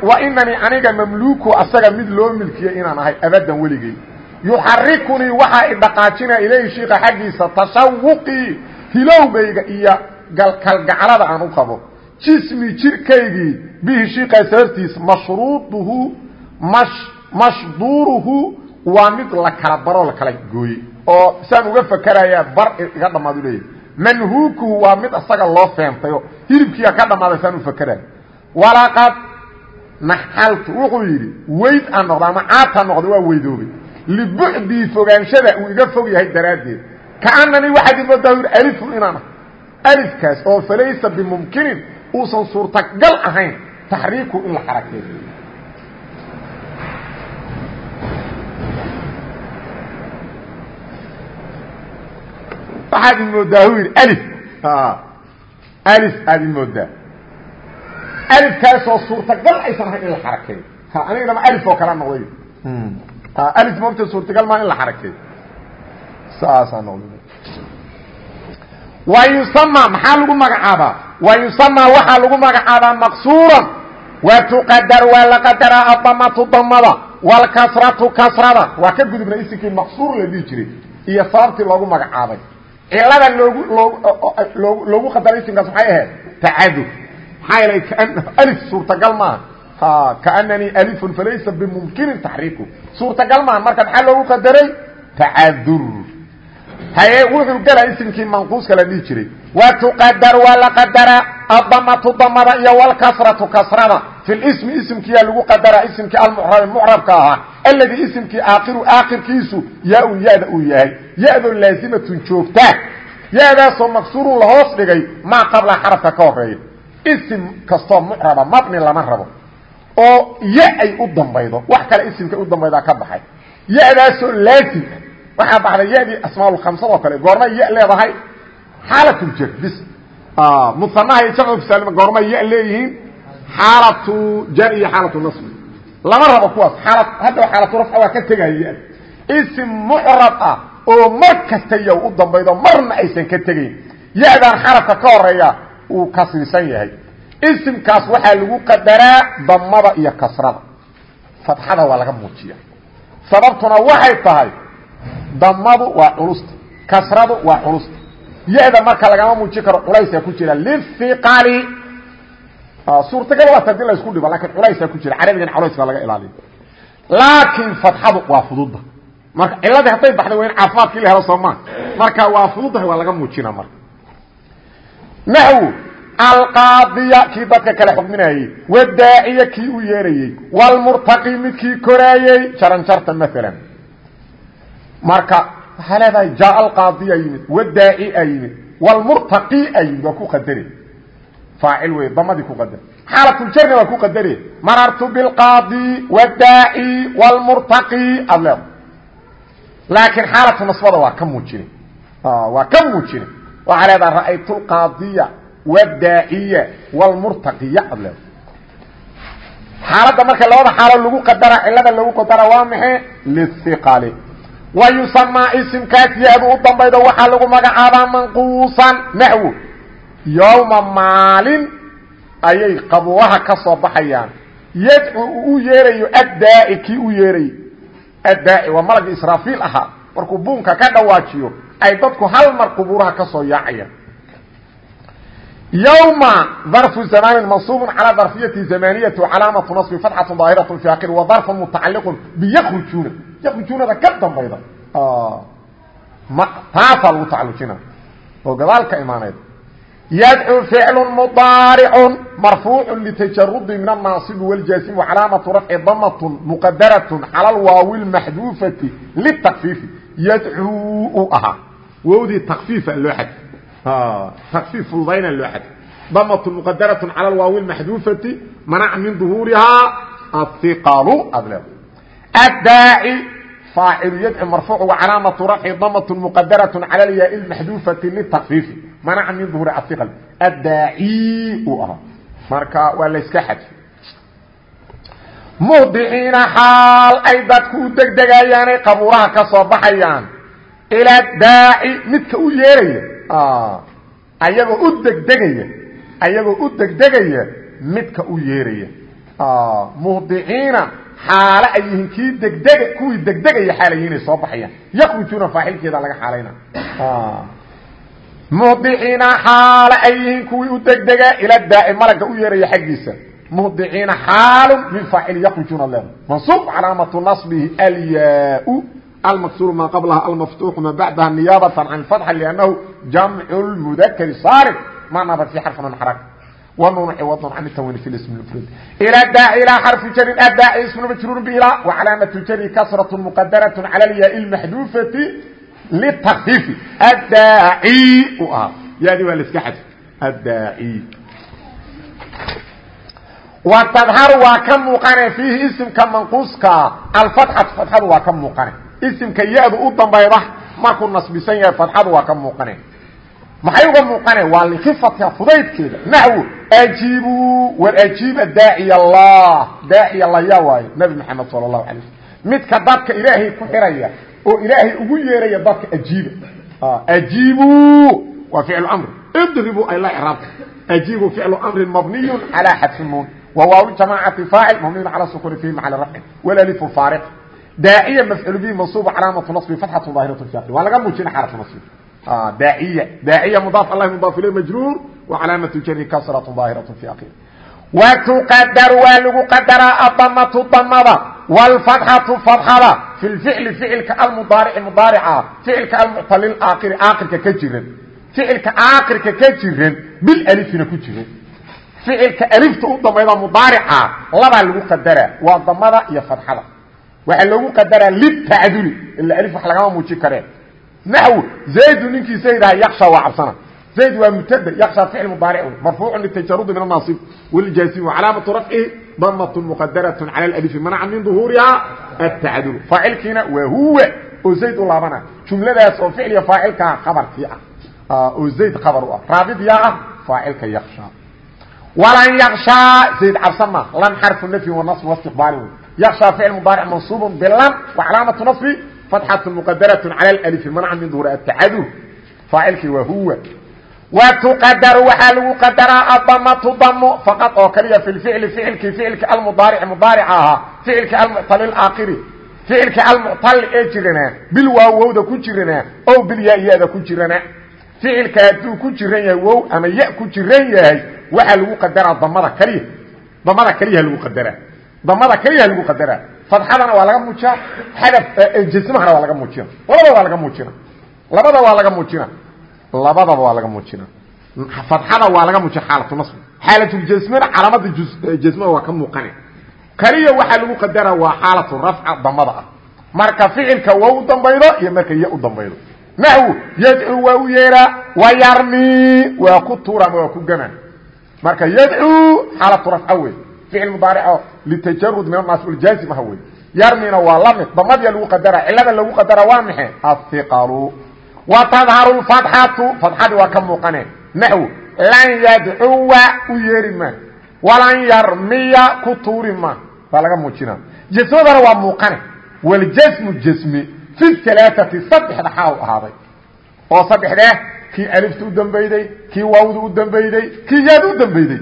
wa inanii aniga mamluuku asaga mid loo milkiyey inaan ahay abadan weligay yuxarikunii waxaa idhaqaajinaya ilayhi shiika xaggiisa tashawuqii hilowgayga iyo kalgaclada aan u qabo jismi jirkaygii bihi shiikaa sababtiis mashruuduhu mashduuruhu waa mid la kala baroo la kala gooyey oo saan uga fakerayaa bar iga dhammaadu leeyahy manhuukuhu waa mid asaga loo feentayoo hilibkiiga ka dhammaaday saan u fakeraya walaqad naxaltu wuxuu yidhi weyd aan noqda ama caataan noqda waa weydoobay. Libucdii fogaanshada uu iga fog yahay daraaddeed. Kaananii waxaad imoodaa alifun inaan ah uusan suurtagal ahayn taxriiku in la xarakeeyo waxaad imoodaa hu yidhi alif. Alif aad imoodaa alifkaasoo suurtagal aysan ahayn in la xarakeeyo anigana alif oo kala noqday alif moogta suurtagal maa in la xarakeeyo saasaa noqday wa yusama maxaa lagu magacaabaa wa yusama waxaa lagu magacaabaa maqsuuran wa tuqadar waa la qadaraa adamatu damada wاlkasratu kasrada waa ka gudubna isimkii maqsuur la dhihi jiray iyo sababtii loogu magacaabay cilada loogu loogu loogu qadaray isimkaas maxay ahayd tacadur maxaa yeelay alif suurtagal maaha kaananii alifun falaysa bimumkinin taxriiku suurtagal maaha marka maxaa loogu qadaray tacadur haye wuxuu gela isimkii manquuska la dhihi jiray. Wa tuqadar waa la qadaraa adamatu damada iyo wlkasratu kasrada. Fi lismi isimkiyaa lagu qadaraa isimkii almucrabi mucrabka ahaa. Alladii isimkii aakiru aakirkiisu yaa-un ya-da uu yahay. Ya-doo laazimatun joogtaa ya-daasoo maksuurun la hoos dhigay maa qabla xarafka ka horreeya isim kastoo mucraba mabni lama rabo. Oo ya ay u dambaydo waxaa baxday yadii asmaaulkhamsadoo kale. Goormay ya leedahay xaalatuljar bis musanaha iyo jamcusalima goormay ya leeyihiin xaalatu jar iyo xaalatu nasbi lama rabo kuwaas. Xaala hadda xaalatu rafca waa ka tegaya ya isim mucrab ah oo mar kasta ya u dambaydo marna aysan ka tegayn. Ya-dan xarafka ka horreeya uu kasrisan yahay. Isimkaas waxaa lagu qadaraa damada iyo kasrada. Fatxada waa laga muujiya sababtuna waxay tahay damadu waa culusta kasradu waa culusta ya-da marka lagama muujin karo culaysaa ku jira. Liiqali suurtagal waata haddii la isku dhibo laakiin culaysaa ku jira. Carabigan culays baa laga ilaaliya laakiin fatxadu waa fududda marka ciladii hadday baxday waa in caafimaadkii la helo soomaa marka waa fududdahay waa laga muujina marka. Naxwu. Alqaadiya kii dadka kale xukminayey wadaaciya kii u yeerayey. Wlmurtaqi midkii koraayey. Jaranjarta maalan marka waxaa leedahay jaa alqaadiya yimid wadaaci a yimid wlmurtaqi a yimid waa ku qadare faacil wey damadii ku qadar xaalatuljarna waa ku qadare marartu bilqaadi wadaaci wlmurtaqi aad leeda laakiin xaalatu nasbada waa ka muujine waa ka muujine waxaa leedaha ra'aytu lqaadiya wadaaciya wlmurtaqiya aad leeda xaaladda marka labada xaalo lagu qadara cilada lagu qadara waa maxay? Liiqali wa yusamaa isimkaas ya-du u dambaydo waxaa lagu magacaabaa manquusan naxwo yowma maalin ayay qabuuraha ka soo baxayaan yadcu u yeerayo addaaci kii u yeerayo addaaci waa malagii israafiil ahaa markuu buunka ka dhawaajiyo ay dadku hal mar qubuuraha ka soo yowma darfu zamaanin mansuubun calaa darfiyati zamaaniyatu calaamatu nasbi fatxatun daahiratu fi aakhiri wa darfun mutacalliqun biyakrujuuna yakhrujuunada ka dambayda. Ah, taasaa lagu tacallujina oo gadaal ka imaanayd. Yadcu ficlu mudaaricun marfuucu litajarudi min annaasib wاljaasimi wacalaamatu rafci damatun muqadaratun cala alwaawi lmaxduufati litakfiifi yadcuu u ahaa. Wowdii takfiifa loo xad تkفيif fududayna loo xad ضمة مqdرة على الواaو المحdوفة منع من ظهوuرihaa الثقل ad leed الdاaعي فاaعل يdعو مرفوع وcلاaمة رفع ضمة مqdرة على الyاء المحdوفة للتkفيف منع من ظهوuر الثقل الdاaعي u ahaa marka waa layska xadف مهدعيiنa xaal ay dadku u degdegayaanay qabuuraha ka soo baxayaan إلى dاaعي midka u yeeraya ayagoo u degdegaya. Ayagoo u degdegaya midka u yeeraya. Muhdiciina xaalo ay yihiin kii degdega kuwii degdegaya xaalay yihiin ay soo baxayaan. Yakrujuuna faacilkeeda laga xaalayna. Muhdiciina xaalo ay yihiin kuwii u degdega ila daaci malaga u yeeraya xaggiisa. Muhdiciina xaalu min faacil yakrujuuna leeda mansuub calaamatu naصbihi alyaa almaksuru maa qablaha almaftuuxu maa bacdaha niyaabatan can fatxa liannahu jamcu lmudakari saalim manaba fii xarfin an xaraka wanuun ciwadun can itawani fi ismi mfrad ilaa daa ilaa xarfi jarin adaa ismu majruurun bilaa wa calaamatu jari kasratu muqadaratun cala alyaa-i lmaxduufati litakfiifi addaaci u ahaa yaadi waa laiska xadfi addaaci wa tadharu waa ka muuqane fiihi isimka manquuska alfatxatu fatxadu waa ka muuqane isimka ya-du u dambayda markuu nasbisan yahay fatxadu waa ka muuqane. Maxay uga muuqane? Waa likifatiha fudaydkeeda. Naxwu ajiibu. War ajiiba daaciy allah. Daaciy allah yaa waayo nabi maxamed sala allahu alay slm midka dadka ilaahay ku xiraya oo ilaahay ugu yeeraya dadka ajiiba. Ajiibu waa ficlu amri. Idribu ay la raabta ajiibu ficlu amrin mabniyu calaa xadfi nuun wa waaw jamaacati faacil mabniyu cala sukuni fihi macala rafci. Walalifu faariq daaciya mafcul bihi mansuub calaamatu nasbi fatxatu daahiratu fi waa laga muujina xaratu nasbi daaciya daaciya mudaaf allah mudaaf ilay majruur wa calaamatu jari kasratu daahiratu fi akhir wa tuqadaru waa lagu qadaraa adamatu damada wlfatxatu fatxada fi lficli ficilka almudaarici mudaarica ficilka almuctalil aakiri aakirka ka jiran ficilka aakirka ka jiran bilifina ku jiran ficilka alifta u dambayda mudaarica labaa lagu qadaraa waa damada iyo fatxada waxaa loogu qadaraa litacduli ila alif wax lagama muujin kareen naxw zaydu ninkii saydaha yaksha waa cabsana. Zayd waa mubtada yaksha ficil mudaaric marfuucu litajarudi min anaasib wljaazim calaamatu rafcihi damat muqadarat cala lalifi manaca min duhuuriha atacdulu faacilkiina waa huwa oo zayd u laabana. Jumladaas oo ficliga faacilkaa khabarkii ah oo zayd khabar u ah. Raabid yaa ah faacilka yaksha walan yakshaa zayd cabsan ma lan xarfu nafyi wanasb wastiqbaali ficil mudaaric mansuubun bilan wa calaamatu nasbi fatxatu muqadaratun cala alif manaca min duhuri atacadul faacilkii waa huwa wa tuqadaru waxaa lagu qadaraa adamatu damo faqad oo kaliya fi lficli ficilkii ficilka almudaarici mudaarica ahaa ficilka almuctali aakiri ficilka almuctali ee jiranaa bil waawowda ku jiranaa o bilyaa-yada ku jiranaa ficilka hadduu ku jiran yahay wow ama ya ku jiran yahay waxaa lagu qadaraa damada kaliya damada kaliyaha lagu qadaraa damada kaliyaha lagu qadaraa fadxadana waa laga muujina xadaf jasmahana waa laga muujina. Labada waa laga muujina. Labada waa laga muujina. Labadaba waa laga muujina. Fadxada waa laga muujina xaalatu nasb. Xaalatljasmana calaamada jasmaha waa ka muuqane. Kaliya waxaa lagu qadara waa xaalatu rafca damada ah. Marka ficilka waa u dambaydo iyo marka ya u dambaydo. Naxwu yadcuu waa u yeeraa wa yarmi waa ku tuura ama waa ku gama marka yadcuu xaalatu rafca wey ficil mudaarico litajarud min anaas uljaazim ah wey yarmina waa la mid damadiya lagu qadara cilada lagu qadara waa maxe ahiqalu wa tadharu lfatxatu fatxadii waa ka muuqane. Naxw lan yadcuwa u yeeri ma walan yarmiya ku tuuri ma waa laga muujina jasmadana waa muuqane. Waljasmu jasmi fi alaaati saddexda xaal ahaaday. Oo saddexdee kii alifta u dambayday kii waawda u dambayday kii yaada u dambayday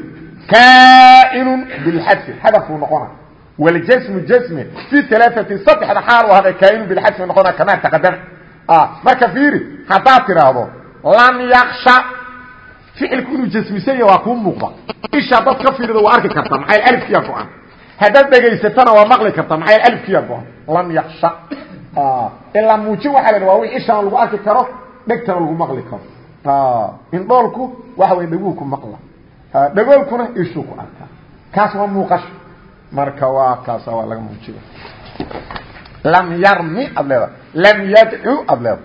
kaainun bilxadfi xadafuu noqona waljasmu jasmi fi alaaati saddexda xaal u ahaaday kaainun bilxadfi noqona kamaa taqadama marka fiiri haddaad tidhaahdo lam yaksha ficilku inuu jasmisan yahy waa kuu muuqda isha haddaad ka fiirido waa arki kartaa maxaa alifkiyaa go-an haddaad dhegaysatana waa maqli kartaa maxaa alifkiyaa go-an lam yaksha ilaa muujin waxaa la waa wix ishana lagu arki karo dhegtana lagu maqli karo indhoolku waxa way dhaguhu ku maqla dhagoolkuna ishuu ku arkaa kaas waa muuqasho? Marka waa kaasa waa laga muujiya lam yarmi ad leeda lam yadcu ad leeda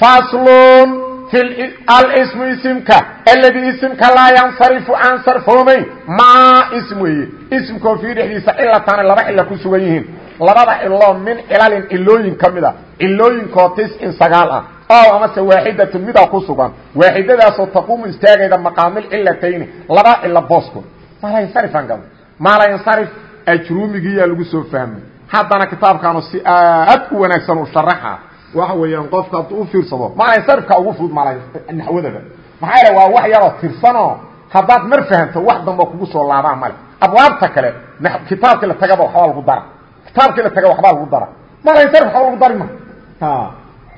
faslun fi alsmu isimka alladii isimka laa yansarifu aan sarfoomayn maa ism weeye. Ismkoo fii dhexdiisa cilatana laba cilo ku sugan yihiin. Labada ciloo min cilalin cilooyin ka mid a. Cilooyinkoo tiscin sagaal ah oo amase waaxidatun midaa ku sugan. Waaxidadaasoo taquumu istaagayda maqaamil cilatayni laba cilo booskood maalayansarifan gaba maalayansarif ajruumigiiyaa lagu soo fahmay. Haddana kitaabkaanu si aad u wanaagsan u sharaxa waxa weeyaan qofka hadduu u fiirsado maalayansarifka ugu fudud naxwadaba maxaa yaele waa wax yaroo tirsanoo haddaad mar fahamto wax damba kugu soo laabaan male. Abwaabta kale kitaabkii la tagaba waxbaa lagu dara. Kitaabkii la taga waxbaa lagu dara. Maalayansarif waxba lagu dari ma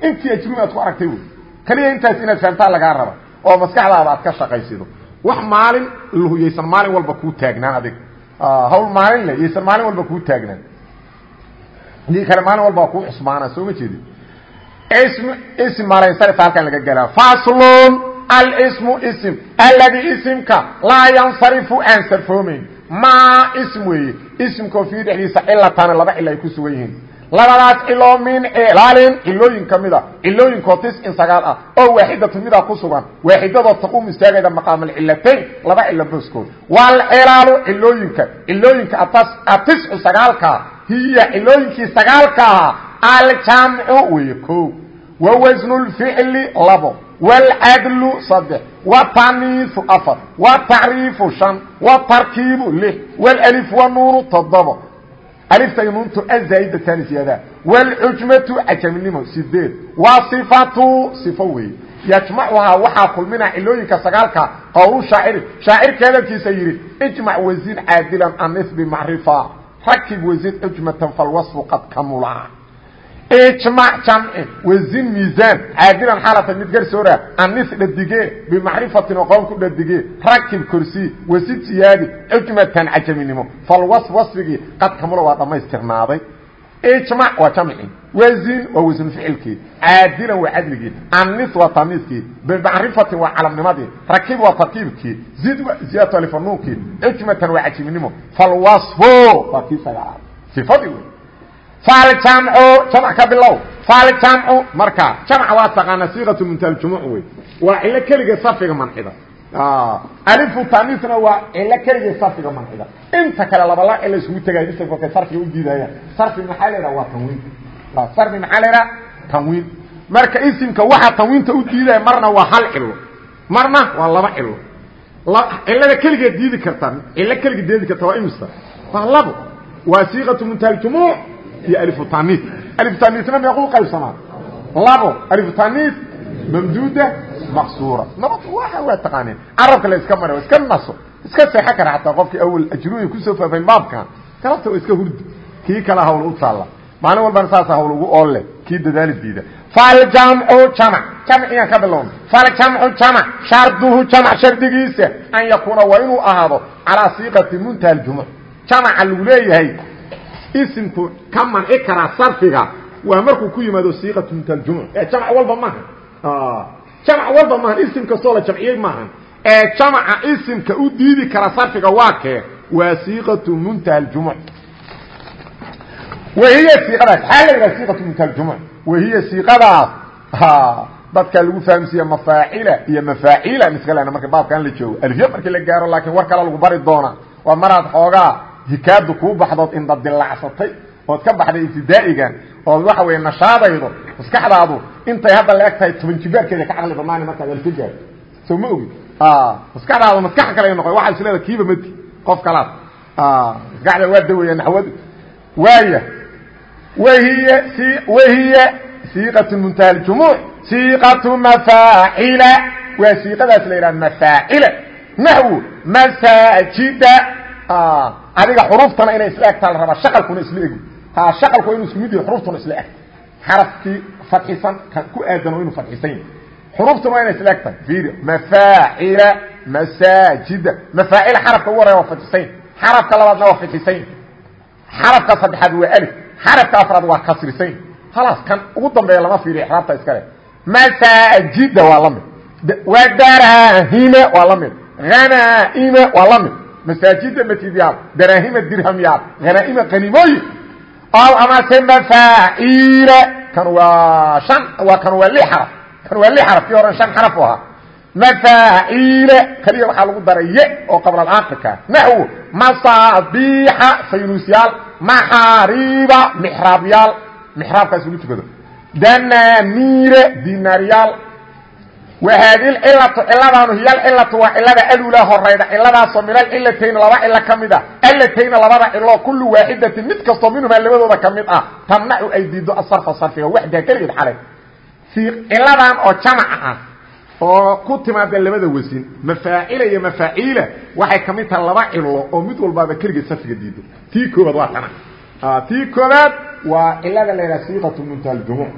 intii ajruumi aad ku aragtay wey. Keliya intaas inaad fahamtaa lagaa raba oo maskaxdaada aad ka shaqaysido. Wax maalin lahuyaysan maalin walba kuu taagnaan adig hawl maalin le yaysan maalin walba kuu taagnaan. Dii kale maalin walba kuu cusmaana soo ma jeedi ism ism maalayansarif halkan laga gelaa faslun alsmu ism alladii isimka laa yansarifu aan sarfoomayn. Maa ism weeye. Ismkoo fii dhexdiisa cilatana laba cil ay ku sugan yihiin labadaas cilo min cilaalin cilooyin ka mida cilooyinkoo tiscin sagaal ah oo waaxidatu midaa ku sugan waaxidadoo taquum istaagayda maqaamalcilatayn laba cilo booskood. Walcilaalu cilooyinka cilooyinka atiscu sagaalkaa hiya cilooyinkii sagaalka ahaa aljamcu wey ko wa wasnulficli labo wاlcadlu saddex wtaniifu afar wtacriifu shan wtarkiibu lix wlأlif wanuunu toddobo alifta nuuntu azaaidataani ziyaada wاlcujmatu cajaminimo sideed wa صifatu صifo weeye yajmacuhaa waxaa kulmina cilooyinka sagaalka qowl shaaciri shaacirka hadalkiisa yidhi ijmac wasiin caadilan anis bimacrifa rakib wasiin cujmatan falwaصfu qad kamula ijmac jamci wazin miisaan caadilan xaalata mid garsoora anis dhadige bimacrifatin oo qoon ku dhadige rakib korsi wasid siyaadi xujmatan cajaminimo falwas wasfigii qad kamula waa dhammaystirnaaday ijmac waa jamci wazin waa wasnu ficilkii caadilan waa cadligii anis waa tamiiskii bimacrifatin waa calamnimadii rakib waa tarkiibkii zid ziyadatu alifanuunkii xujmatan waa cajaminimo falwasfo waa kii sagaalaad ifadii wey aljamcu jamc ka bilow faljamcu marka jamca waa taqaana siiqatu muntaljumuc wey waa cilo keliga sarfiga mancida alifu tanisna waa cilo keliga sarfiga mancida inta kale labala cilo isugu tegaya bisa kolkay sarfiga u diidayaan sarfi maxaa la yidhaha waa tanwiin sarfi maxaa la yidhaha tanwiin marka isimka waxaa tanwiinta u diidaya marna waa hal cilo marna waa laba cilo cilada keligeed diidi karta cilo keligeed diidi karta waa imisa waa labo waa siiqatu muntaljumuc iyo alifutaniis alifutaniisna meequu qaybsamaa labo alifutaniis mamduuda maqsuura. Nabad waa waa taqaaneen carabka la iska mara iska naso iska seexo kara xataa qofkii awal ajruuya ku soo faafayn baabkan galabta waa iska hurdi. Kii kala hawl u taalla. Maalin walbana saasa hawl ugu oolle. Kii dadaali diida. Faljamcu jamc jamciyaan ka bilowna faljamcu jamc sharduhu jamc shardigiisa an yakuuna waa inuu ahaado calaa siiqati muntaha ljumuc jamca lagu leeyahay isimku ka manci karaa sarfiga waa markuu ku yimaado siiqatu muntaljumuc ee jamc walba maaha jamc walba maaha isim kastoo la jamciyey maaha ee jamca isimka u diidi kara sarfiga waa kee? Waa siiqatu muntaha ljumuc wahiya siiqadaas xaa la yidhaha siiqatu muntaha ljumuc wahiya siiqadaas dadka lagu fahamsiiya mafaacila iyo mafaacila miskalen marka baabkan la joogo. Alifya markii la gaaro laakiin war kale lagu bari doona waa maraad xoogaa hikaadu kuu baxdood indadilacsatay ood ka baxday ibtidaa'igan ood waxa weeye nashaadaydo maskaxdaadu intay hadda la eg tahay toban jibaarkeeda ka caqli badnaani markaad alka gaarto soo ma ogid maskaxdaadu maskax kale noqo waxaa isleeda kiiba mati qof kalaad. Maskaxda waa daweya naxwadu waaya wahiya si wahiya siiqatu muntaha ljumuuc siiqatu mafaacila waa siiqadaas la yidhaha mafaacila naxwu masaajida adiga xuruuftana inay isla egtaa la rabaa shaqalkuna isla egi ha shaqalku inu isku mid yahay xuruftuna isla eg. Xarafkii fadxisan kan ku aadan waa inuu fadxisan yahay xuruuftuna inay isla eg tahay fiiri mafaacila masaajida. Mafaacila xarafka ugu horaya waa fadxisan yahay xarafka labaadna waa fadxisan yahay xarafka saddexaad waa alif. Xarafka afraad waa kasrisan yahay khalaas kan ugu dambeeya lama fiiriyo ixraabta iska leh. Masaajida waa la mid. Waa darahima waa la mid. Hanaa'ima waa la mid masaajida masjidyaal daraahima dirhamyaal hanaaima qanimooyin. Ow amase mafaaciila kan waa an waa kan waa li xaraf kan waa li xaraf kii horan shan xaraf u ahaa. Mafaaciila kaliya waxaa lagu daray ye oo qablalcaaqilka naxwu masaabiixa faynuusyaal maxaariiba mixraabyaal mixraabkaas lagu tukado. Danamiire dinaaryaal وhadi اcilatu ciladaanu hiy alcilatu waa cilada alula horayda ciladaasoo min alcilatayn laba cilo ka mid ah. Alatayna labada cilo kulu waaxidatin mid kastoo minhumaa labadooda ka mid ah. Tamnacu ay diido asarfa sarfiga waxdaa keligeed xalay ciladan oo jamaca ah oo ku timaada labada wasin mafaacila iyo mafaaciila waxay ka mid tahay laba cilo oo mid walbaaba keligeed sarfiga diido tii koobaad waa tana tii koobaad waa cilada la yhaha siiqatu muntaha ljumuc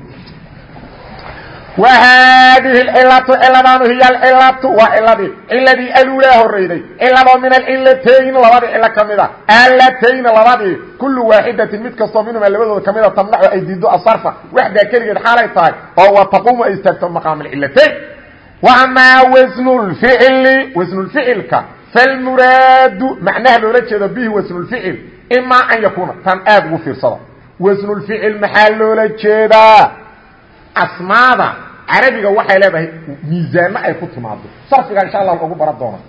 وhadihi اcilatu ciladaanu hiy alcilatu waa ciladii ciladii alulaa horeyday ciladoo min alcilatayn labadii cilo ka mida alatayn labadii kulu waaxidatin mid kastoo minhuma labadooda kamida tamnacu ay diido asarfa waxdaa keligeed xaalay tahay oo wa taquumu ay istaagto maqaam اcilatayn وamaa wasn اficli wasn اficilka falmuraadu macnaha loola jeedo bihi wasn اficil imaa an yakuuna tan aad ugu fiirsada wasnulficil maxaa loola jeedaa asmaada carabiga waxay leedahay miisaano ay ku timaado sarfiga insha allah lagu baran doona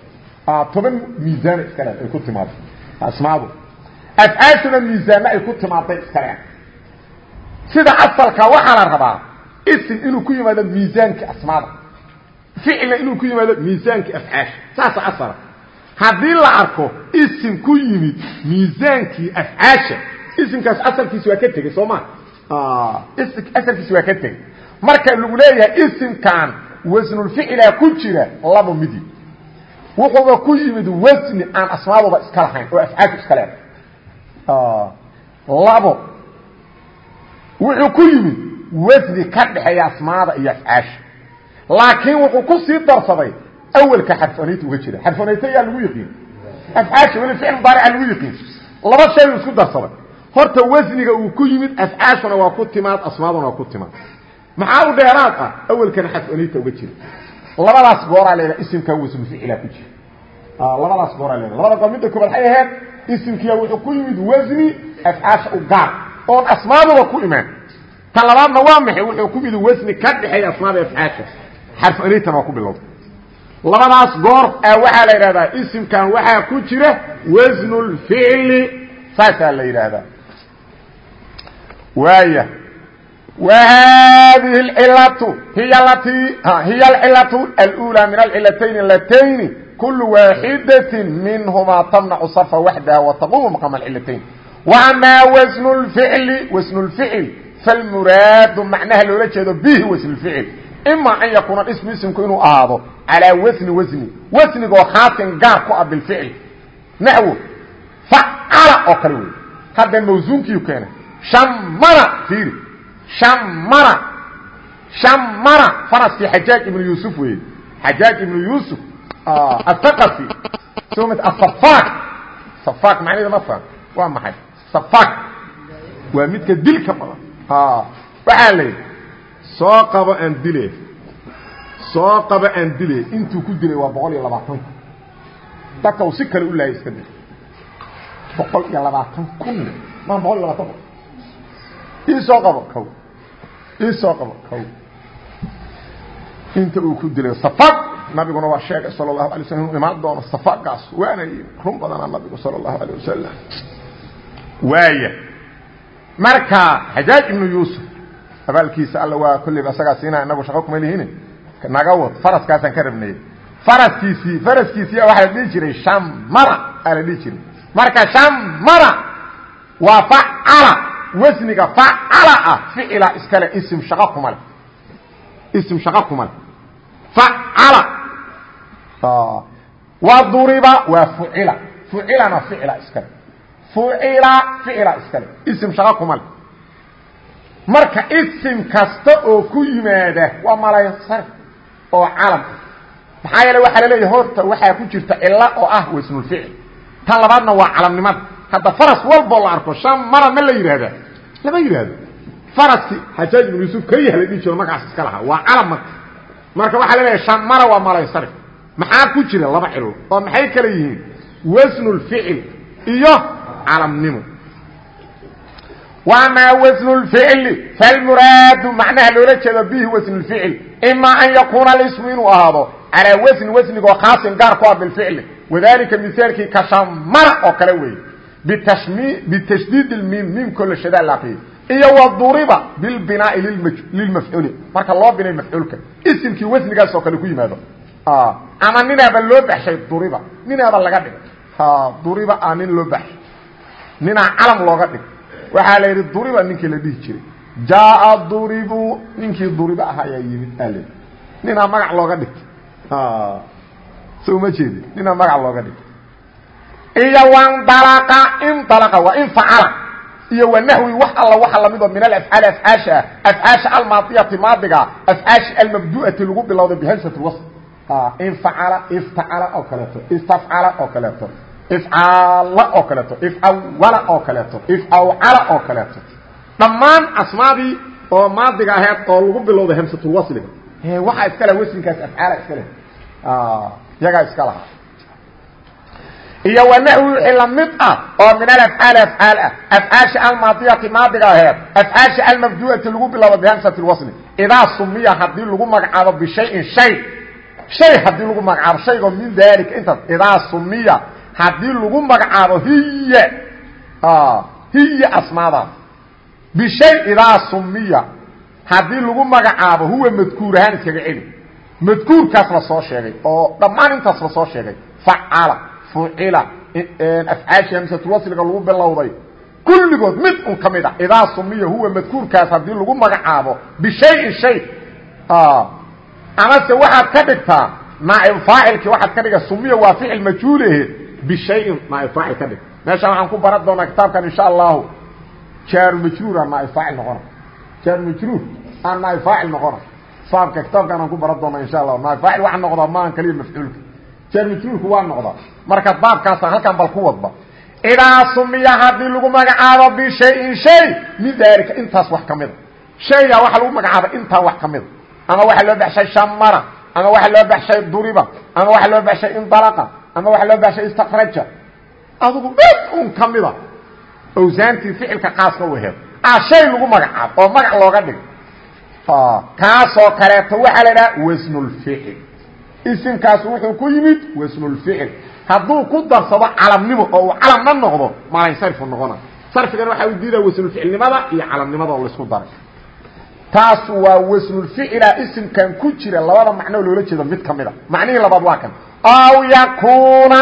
toban miisaan iskale ay ku timaado asmaadu. Afcaashuna miisaano ay ku timaaday iskale sida asalka waxaa la rabaa isim inuu ku yimaado miisaanki asmaada. Ficilna inuu ku yimaado miisaanki afcaasha saasa asala haddii la arko isim ku yimid miisaankii afcaasha isimkaas asalkiisi waa ka tegey soo ma? Asalkiisi waa ka tegey marka lagu leeyahay isimkan wasnulficila ku jira laba midi. Wuxuuba ku yimid wasni aan asmaadooda iska lahayn oo afcaashu iska leedahay. Labo. Wuxuu ku yimid wasni ka dhexeeya asmaada iyo afcaasha laakiin wuxuu ku sii darsaday awelka xarfanayta uga jira. Xarfanayta yaa lagu yiqiin afcaasha weli ficil mudaarica lagu yiqiin laba shay uu isku darsaday. Horta wasniga uu ku yimid afcaashuna waa ku timaad asmaaduna waa ku timaad maxaa u dheeraad ah? Awelkana xarfanayta uga jira. Labadaas gooraa leedaha isimka wasnu ficila ku jira. Labadaas gooraa leedaha labada goor midda koobaad waxay ahayd isimkiya wuxuu ku yimid wasni afcaasha u gaar oon asmaaduba ku imaan. Ta labaadna waa maxay? Wuxuu ku yimid wasni ka dhexeeya asmaada afcaasha. Xarfanaytana waa ku bilowda labadaas goor waxaa la yidhahdaa isimkan waxaa ku jira wasnulficli saasaa la yidhaahdaa. Waaya وhذه الcلة hiy hiy الcلة الأولى من الcلتين اللتين كل واaحدة منهma تمنع صرفa وحدها وتقوم مقام الcلتين وأmا وزن الفعل وزن الفعل فالمراad معنaha loola jeedo bه وزن الفعل إmا أن يكuنa اسم اسمku inuu ahaado عalى وزن وزن وزنigoo khاaصin gaar ku ah بالفعل نحو فعل oo kale wey hadda mwزuنkiiu keena شhamna ir hamara hamara faraskii xajaaj ibnu yuusuf weeye xajaaj ibnu yuusuf athaqafi soo asafak safak macnaheeda ma faham waa maxay safak waa midka dilka badan waxaa la yidhi soo qabo aan dile soo qabo aan dile intuu ku dilay waa boqol iyo labaatan kun dadka uu si kale u laayay iska dil boqol iyo labaatan kun maa boqol iyo labaatan kun ii soo qabo kow isoo qabo kow inta uu ku dilay safaq nabiguna waa sheegay sala allahu alay slam inuu imaan doono safaqaas waana run badanaa nabigu sala allahu alayh wasalam waaya marka xajaaj ibnu yuusuf abaalkiisa alla waa kolleyba asagaa siinaa inagu shaqo kuma lihin naga wad faraskaasaan ka rabnay. Faraskiisii faraskiisii waxaa la dhihi jiray shamara aa la dhihi jiray. Marka shamara waa facala wasniga facala ah ficila iskale ism shaqo kuma leh ism shaqo kuma leh facala duriba waa fucila. Fucilana ficila iskale. Fucila ficila iskale. Ism shaqo kuma leh marka isim kasta oo ku yimaada waa malaysar oo calam. Maxaa yeele waxaa la leeyahay horta waxaa ku jirta cilo oo ah wasnulficil tan labaadna waa calamnimada hadda aras walboo la arko an mara ma la yihahda lama yihahdo araski xajaaj ibnu yuusuf keliya la dhihi magacaas iska lahaa. Waa calab marka. Marka waxaa la leeyahay an mara waa malaysari maxaa ku jira laba cilol oo maxay kale yihiin? Wasnu lficil iyo calabnimo wamaa wasnu lficli falmuraadu macnaha loola jeeda bihi wasnu lficil imaa an yakuuna lismu inuu ahaado. Calaa wasni wasnigoo khaasin gaar ku ah bilficli wadalika misaalkii kashamara بتشديد الmim mimko la shada laaqiy iyo وduriba بالبinاaءi للمفcuل marka loo binay mفcuulka smkii وزnigaas oo kale ku yimaado ama ninaaba loo baxshay duriba ninaaba laga dhig duriba a nin loo baxshay ninaa calam looga dhig waxaa la yidhi duriba ninkii la dhihi jiray jaaa duribu ninkii duriba ah ayaa yimid al ninaa magac looga dhigtay so ma jeedi ninaa magac looga dhigtay iyo indalaqa waa infacala iyo wanaxwi wax alla waxa lamidoo min alafcaali afcaasha ah afcaasha almaadiyati maadiga afcaashi almabdu'ati lagu bilowday bihamsati wasl infacala iftacala oo kaleeto istafcala oo kaleeto ifcaala oo kaleeto ifcawala oo kaleeto ifcawcala oo kaleeto. Dhammaan asmaadii oo maadiga ahayd oo lagu bilowday hamsatulwasliga waxaa iska laha waslinkaas afcaala iska leh. Yagaa iska lahaa iyo wanaxwi wixii la mid ah oo min alafcaali afcaal ah afcaasha almaadiyati maadiga aheed afcaasha almabdu'ati lagu bilaabo bihamsati lwasni idaa sumiya haddii lagu magacaabo bishayin shay shay haddii lagu magacaabo shaygoo min dalika intaas idaa sumiya haddii lagu magacaabo hiy hiy asmaadaas bishay idaa sumiya haddii lagu magacaabo huwa madkuur ahaan iskaga celi madkuurkaas la soo sheegay oo dhammaan intaas la soo sheegay facala fucila afcaashii hamsatulwasliga lagu bilowday kulligood mid un ka mid a idaa sumiya huwa madkuurkaas haddii lagu magacaabo bishayin shay amase waxaad ka dhigtaa naaib faacilkii waxaad ka dhiga sumiya waa ficil majhuulehe bishayin naaib faacil ka dhig meeshaan waxaan ku baran doonaa kitaabkan insha allahu jaaru majruura naaib faacil noqona jaaru majruur aan naaib faacil noqona saabka kitaabkan aan ku baran doona insha allah naaib faacil waxa noqdaa maan kaliya mafcuulka jaaru majruurku waa noqdaa marka baabkaasa halkan bal ku wadba. Idaa sumiya haddii lagu magacaabo bishayin shay min daalika intaas wax ka mida shaygaa waxaa lagu magacaaba intaa wax ka mida ama waxaa loo baxshay shamara ama waxaa loo baxshay duriba ama waxaa loo baxshay indalaqa ama waxaa loo baxshay istakraja adugu mid un ka mida awsaantii ficilka qaaska u aheed ah shay lagu magacaabo oo magac looga dhig kaasoo kaleeto waxaa la idhaha wasnulficil isimkaas wuxuu ku yimid wasnulficil hadduu ku darsado calamnimo oo uu calamna noqdo malansarifu noqona. Sarfigana waxaa u diidaa wasnulficilnimada iyo calamnimada oo la isku daray. Taas waa wasnulficila isimkan ku jira labada macnoo loola jeedo mid ka mida macnihii labaad waa kan. Aw yakuna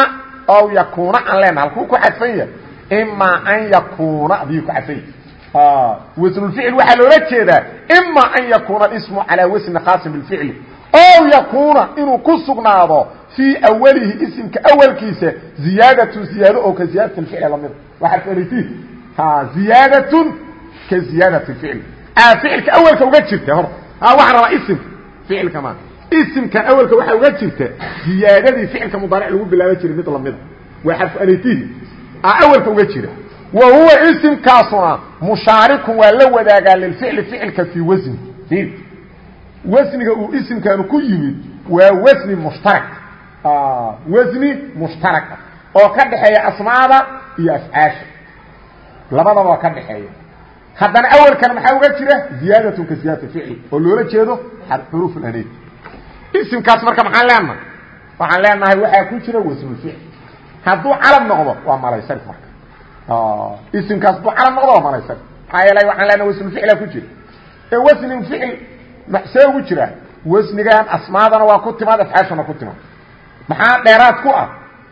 aw yakuna aan leenaha halkuu ku xadfan yahay. Imaa an yakuna adii ku xadfan yahay. Wasnulficil waxaa loola jeedaa. Ima an yakuna ismu calaa wasni khaasin bilficli ow yakuna inuu ku sugnaado fii awalihi isimka awalkiisa ziyaadatun ziyaado oo ka ziyaadat ficl lamida waxaad fahmaytii ziyaadatun ka ziyaadat ficl ficilka awelka uga jirta hor waxaa rabaa isimka ficilka ma isimkan awelka waxaa uga jirta ziyaadadii ficilka mudaaric lagu bilaaban jiray mid lamida waa xarfu alitihi awelka uga jira wa huwa isimkaasuna mushaarikun waa la wadaagaa lilficli ficilka fii wasni wasniga uu isimkaanu ku yimid waa wasni mushtarak. Wasni mushtaraka oo ka dhaxeeya asmaada iyo afcaasha. Labadaba waa ka dhaxeeya haddana awelkana maxaa uga jira? Ziyaadatun ka ziyaadati ficli oo loola jeedo xuruuf aneed isimkaas marka maxaan leenahay waxaan leenahay waxaa ku jira wasnulficl hadduu calam noqdo waa malaysari marka. Isimkaas hadduu calam noqdo waa malaysari. Maxaa yeelay waxaan leenahay wasnulficla ku jira. Ee wasnin ficil see ugu jiraa wasnigan asmaadana waa ku timaad afcaashana ku timaad. Maxaa dheeraad ku ah?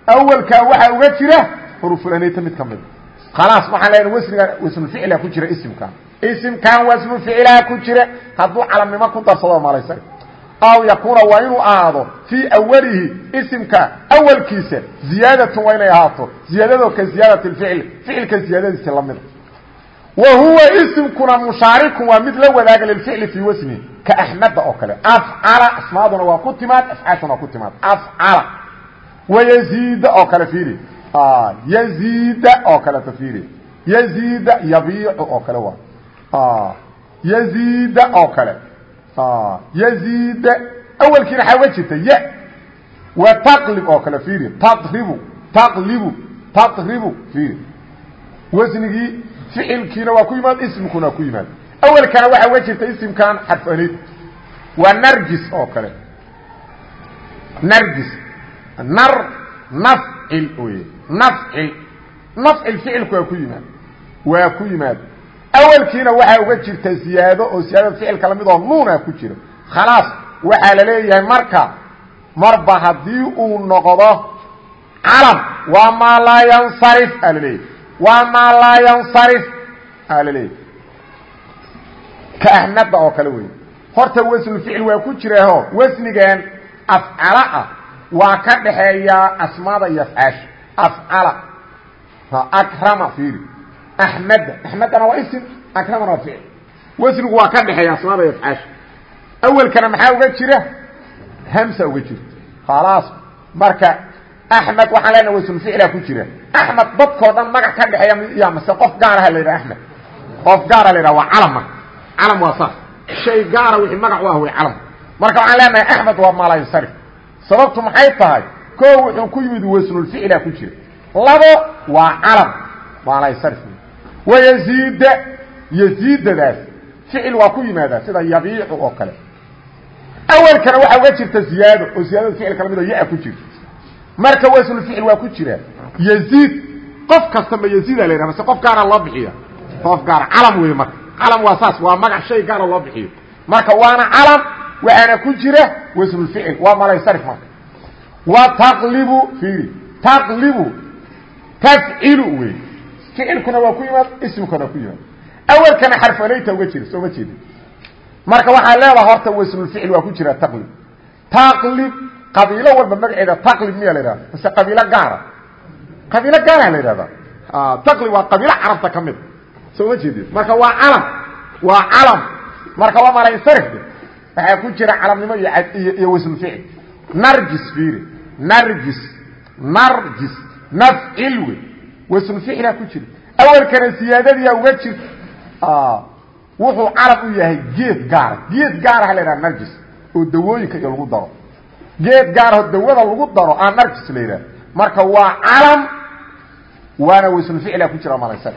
Awelkaa waxaa uga jira xuruufulaneedta mid ka mida khalaas waxaan leenahay wasnigan wasnuficila ku jira isimkan. Isimkan wasnuficilaa ku jira hadduu calamnimo ku darsado malaysari aw yakuuna waa inuu ahaado fii awalihi isimka awalkiisa ziyaadatun waa inay ahaato. Ziyaadadoo ka ziyaadati lficil ficilka ziyaadadiisi lamida wa huwa isimkuna mushaarikun waa mid la wadaaga lilficli fii wasni ka axmeda oo kale afcala asmaaduna waa ku timaad afcaashuna waa ku timaad afcala wayaziida oo kale fiiri yaziida oo kaleeto fiiri yaziida yabiicu oo kale waa yaziida oo kale yaziida awelkiina waxaa uga jirta ya wa taqlib oo kale fiiri tadribu taqlibu tadribu fiiri wasnigii ficilkiina waa ku yimaad ismkuna waa ku yimaad awelkana waxaa uga jirta isimkan xarfu anid waa nargis oo kale. Nargis. Nar nafcil oye nafcil. Nafcil ficilku waa ku yimaad. Waa ku yimaad. Awelkiina waxaa uga jirta ziyaado oo ziyaadada ficilka la mid oo nuuna ku jira. Khalaas waxaa la leeyahay marka marba haddii uu noqdo calam waa maa laa yansarif aa la leeyahay waa maa laa yansarif aa la leeyahay ka ahmada oo kale wey horta wasnuficil waa ku jiraaho. Wasnigan afcala ah waa ka dhaxeeyaa asmaada iyo afcaasha afcala. Akrama fiiri axmeda axmedana waa isim akramana waa ficil. Wasnigu waa ka dhexeeya asmaada iyo afcaasha awelkana maxaa uga jira? Hamsa uga jirta khalaas. Marka axmed waxaan leenaha wasnuficila ku jira. Axmed dadkoo dhan magac ka dhexeeya ya mase qof gaaraha la yidhaha axmed qof gaara la yidhaha waa calam marka calam waa saas shay gaara wixii magac u ah way calam. Marka waxaan leenahay axmed waa malansarif sababtu maxay tahay? Ko wuxuu ku yimid wasnulficila ku jira. Labo waa calam. Maalaysarif wayaziida yaziidadaas ficil waa ku yimaadaa sida yabiicu oo kale. Awelkana waxaa uga jirta ziyaado oo ziyaadada ficil kala mid oo ya ku jirta marka wasnulficil waa ku jira. Yaziid. Qof kasta ma yaziida la yidhaha mase qof gaara loo bixiya qof gaara calam wey marka calam waa saas waa magac shay gaara loo bixiyo. Marka waana calam waxaana ku jira wasnulficil waa malaysarif marka. Wa taqlibu fiiri taqlibu tafcilu wey. Ficilkuna waa ku yimaad ismkuna ku yimaad. Awelkana xarfalayta uga jira soo ma jeedin. Marka waxaa leedaha horta wasnulficil waa ku jira taqlib. Taqlib qabiilo walba magaceeda taqlib miya la yidhahda mase qabiilo gaara? Qabiilo gaara la yidhahda taqlib waa qabiilo carabta ka mid soo ma jeedin. Marka waa calam waa calam. Marka waa malansarif waxaa ku jira calamnimo iyo iyo wasnulficil narjis fiiri narjis narjis nafcil wey wasnulficilaa ku jira. Awelkana siyaadadiyaa uga jirta wuxuu calam u yahay geed gaara geed gaaraha la yidhaha narjis oo dawooyinka iyo lagu daro. Geed gaaraho dawada lagu daro aa narjis la yidhaha. Marka waa calam waana wasnulficilaa ku jira malaysana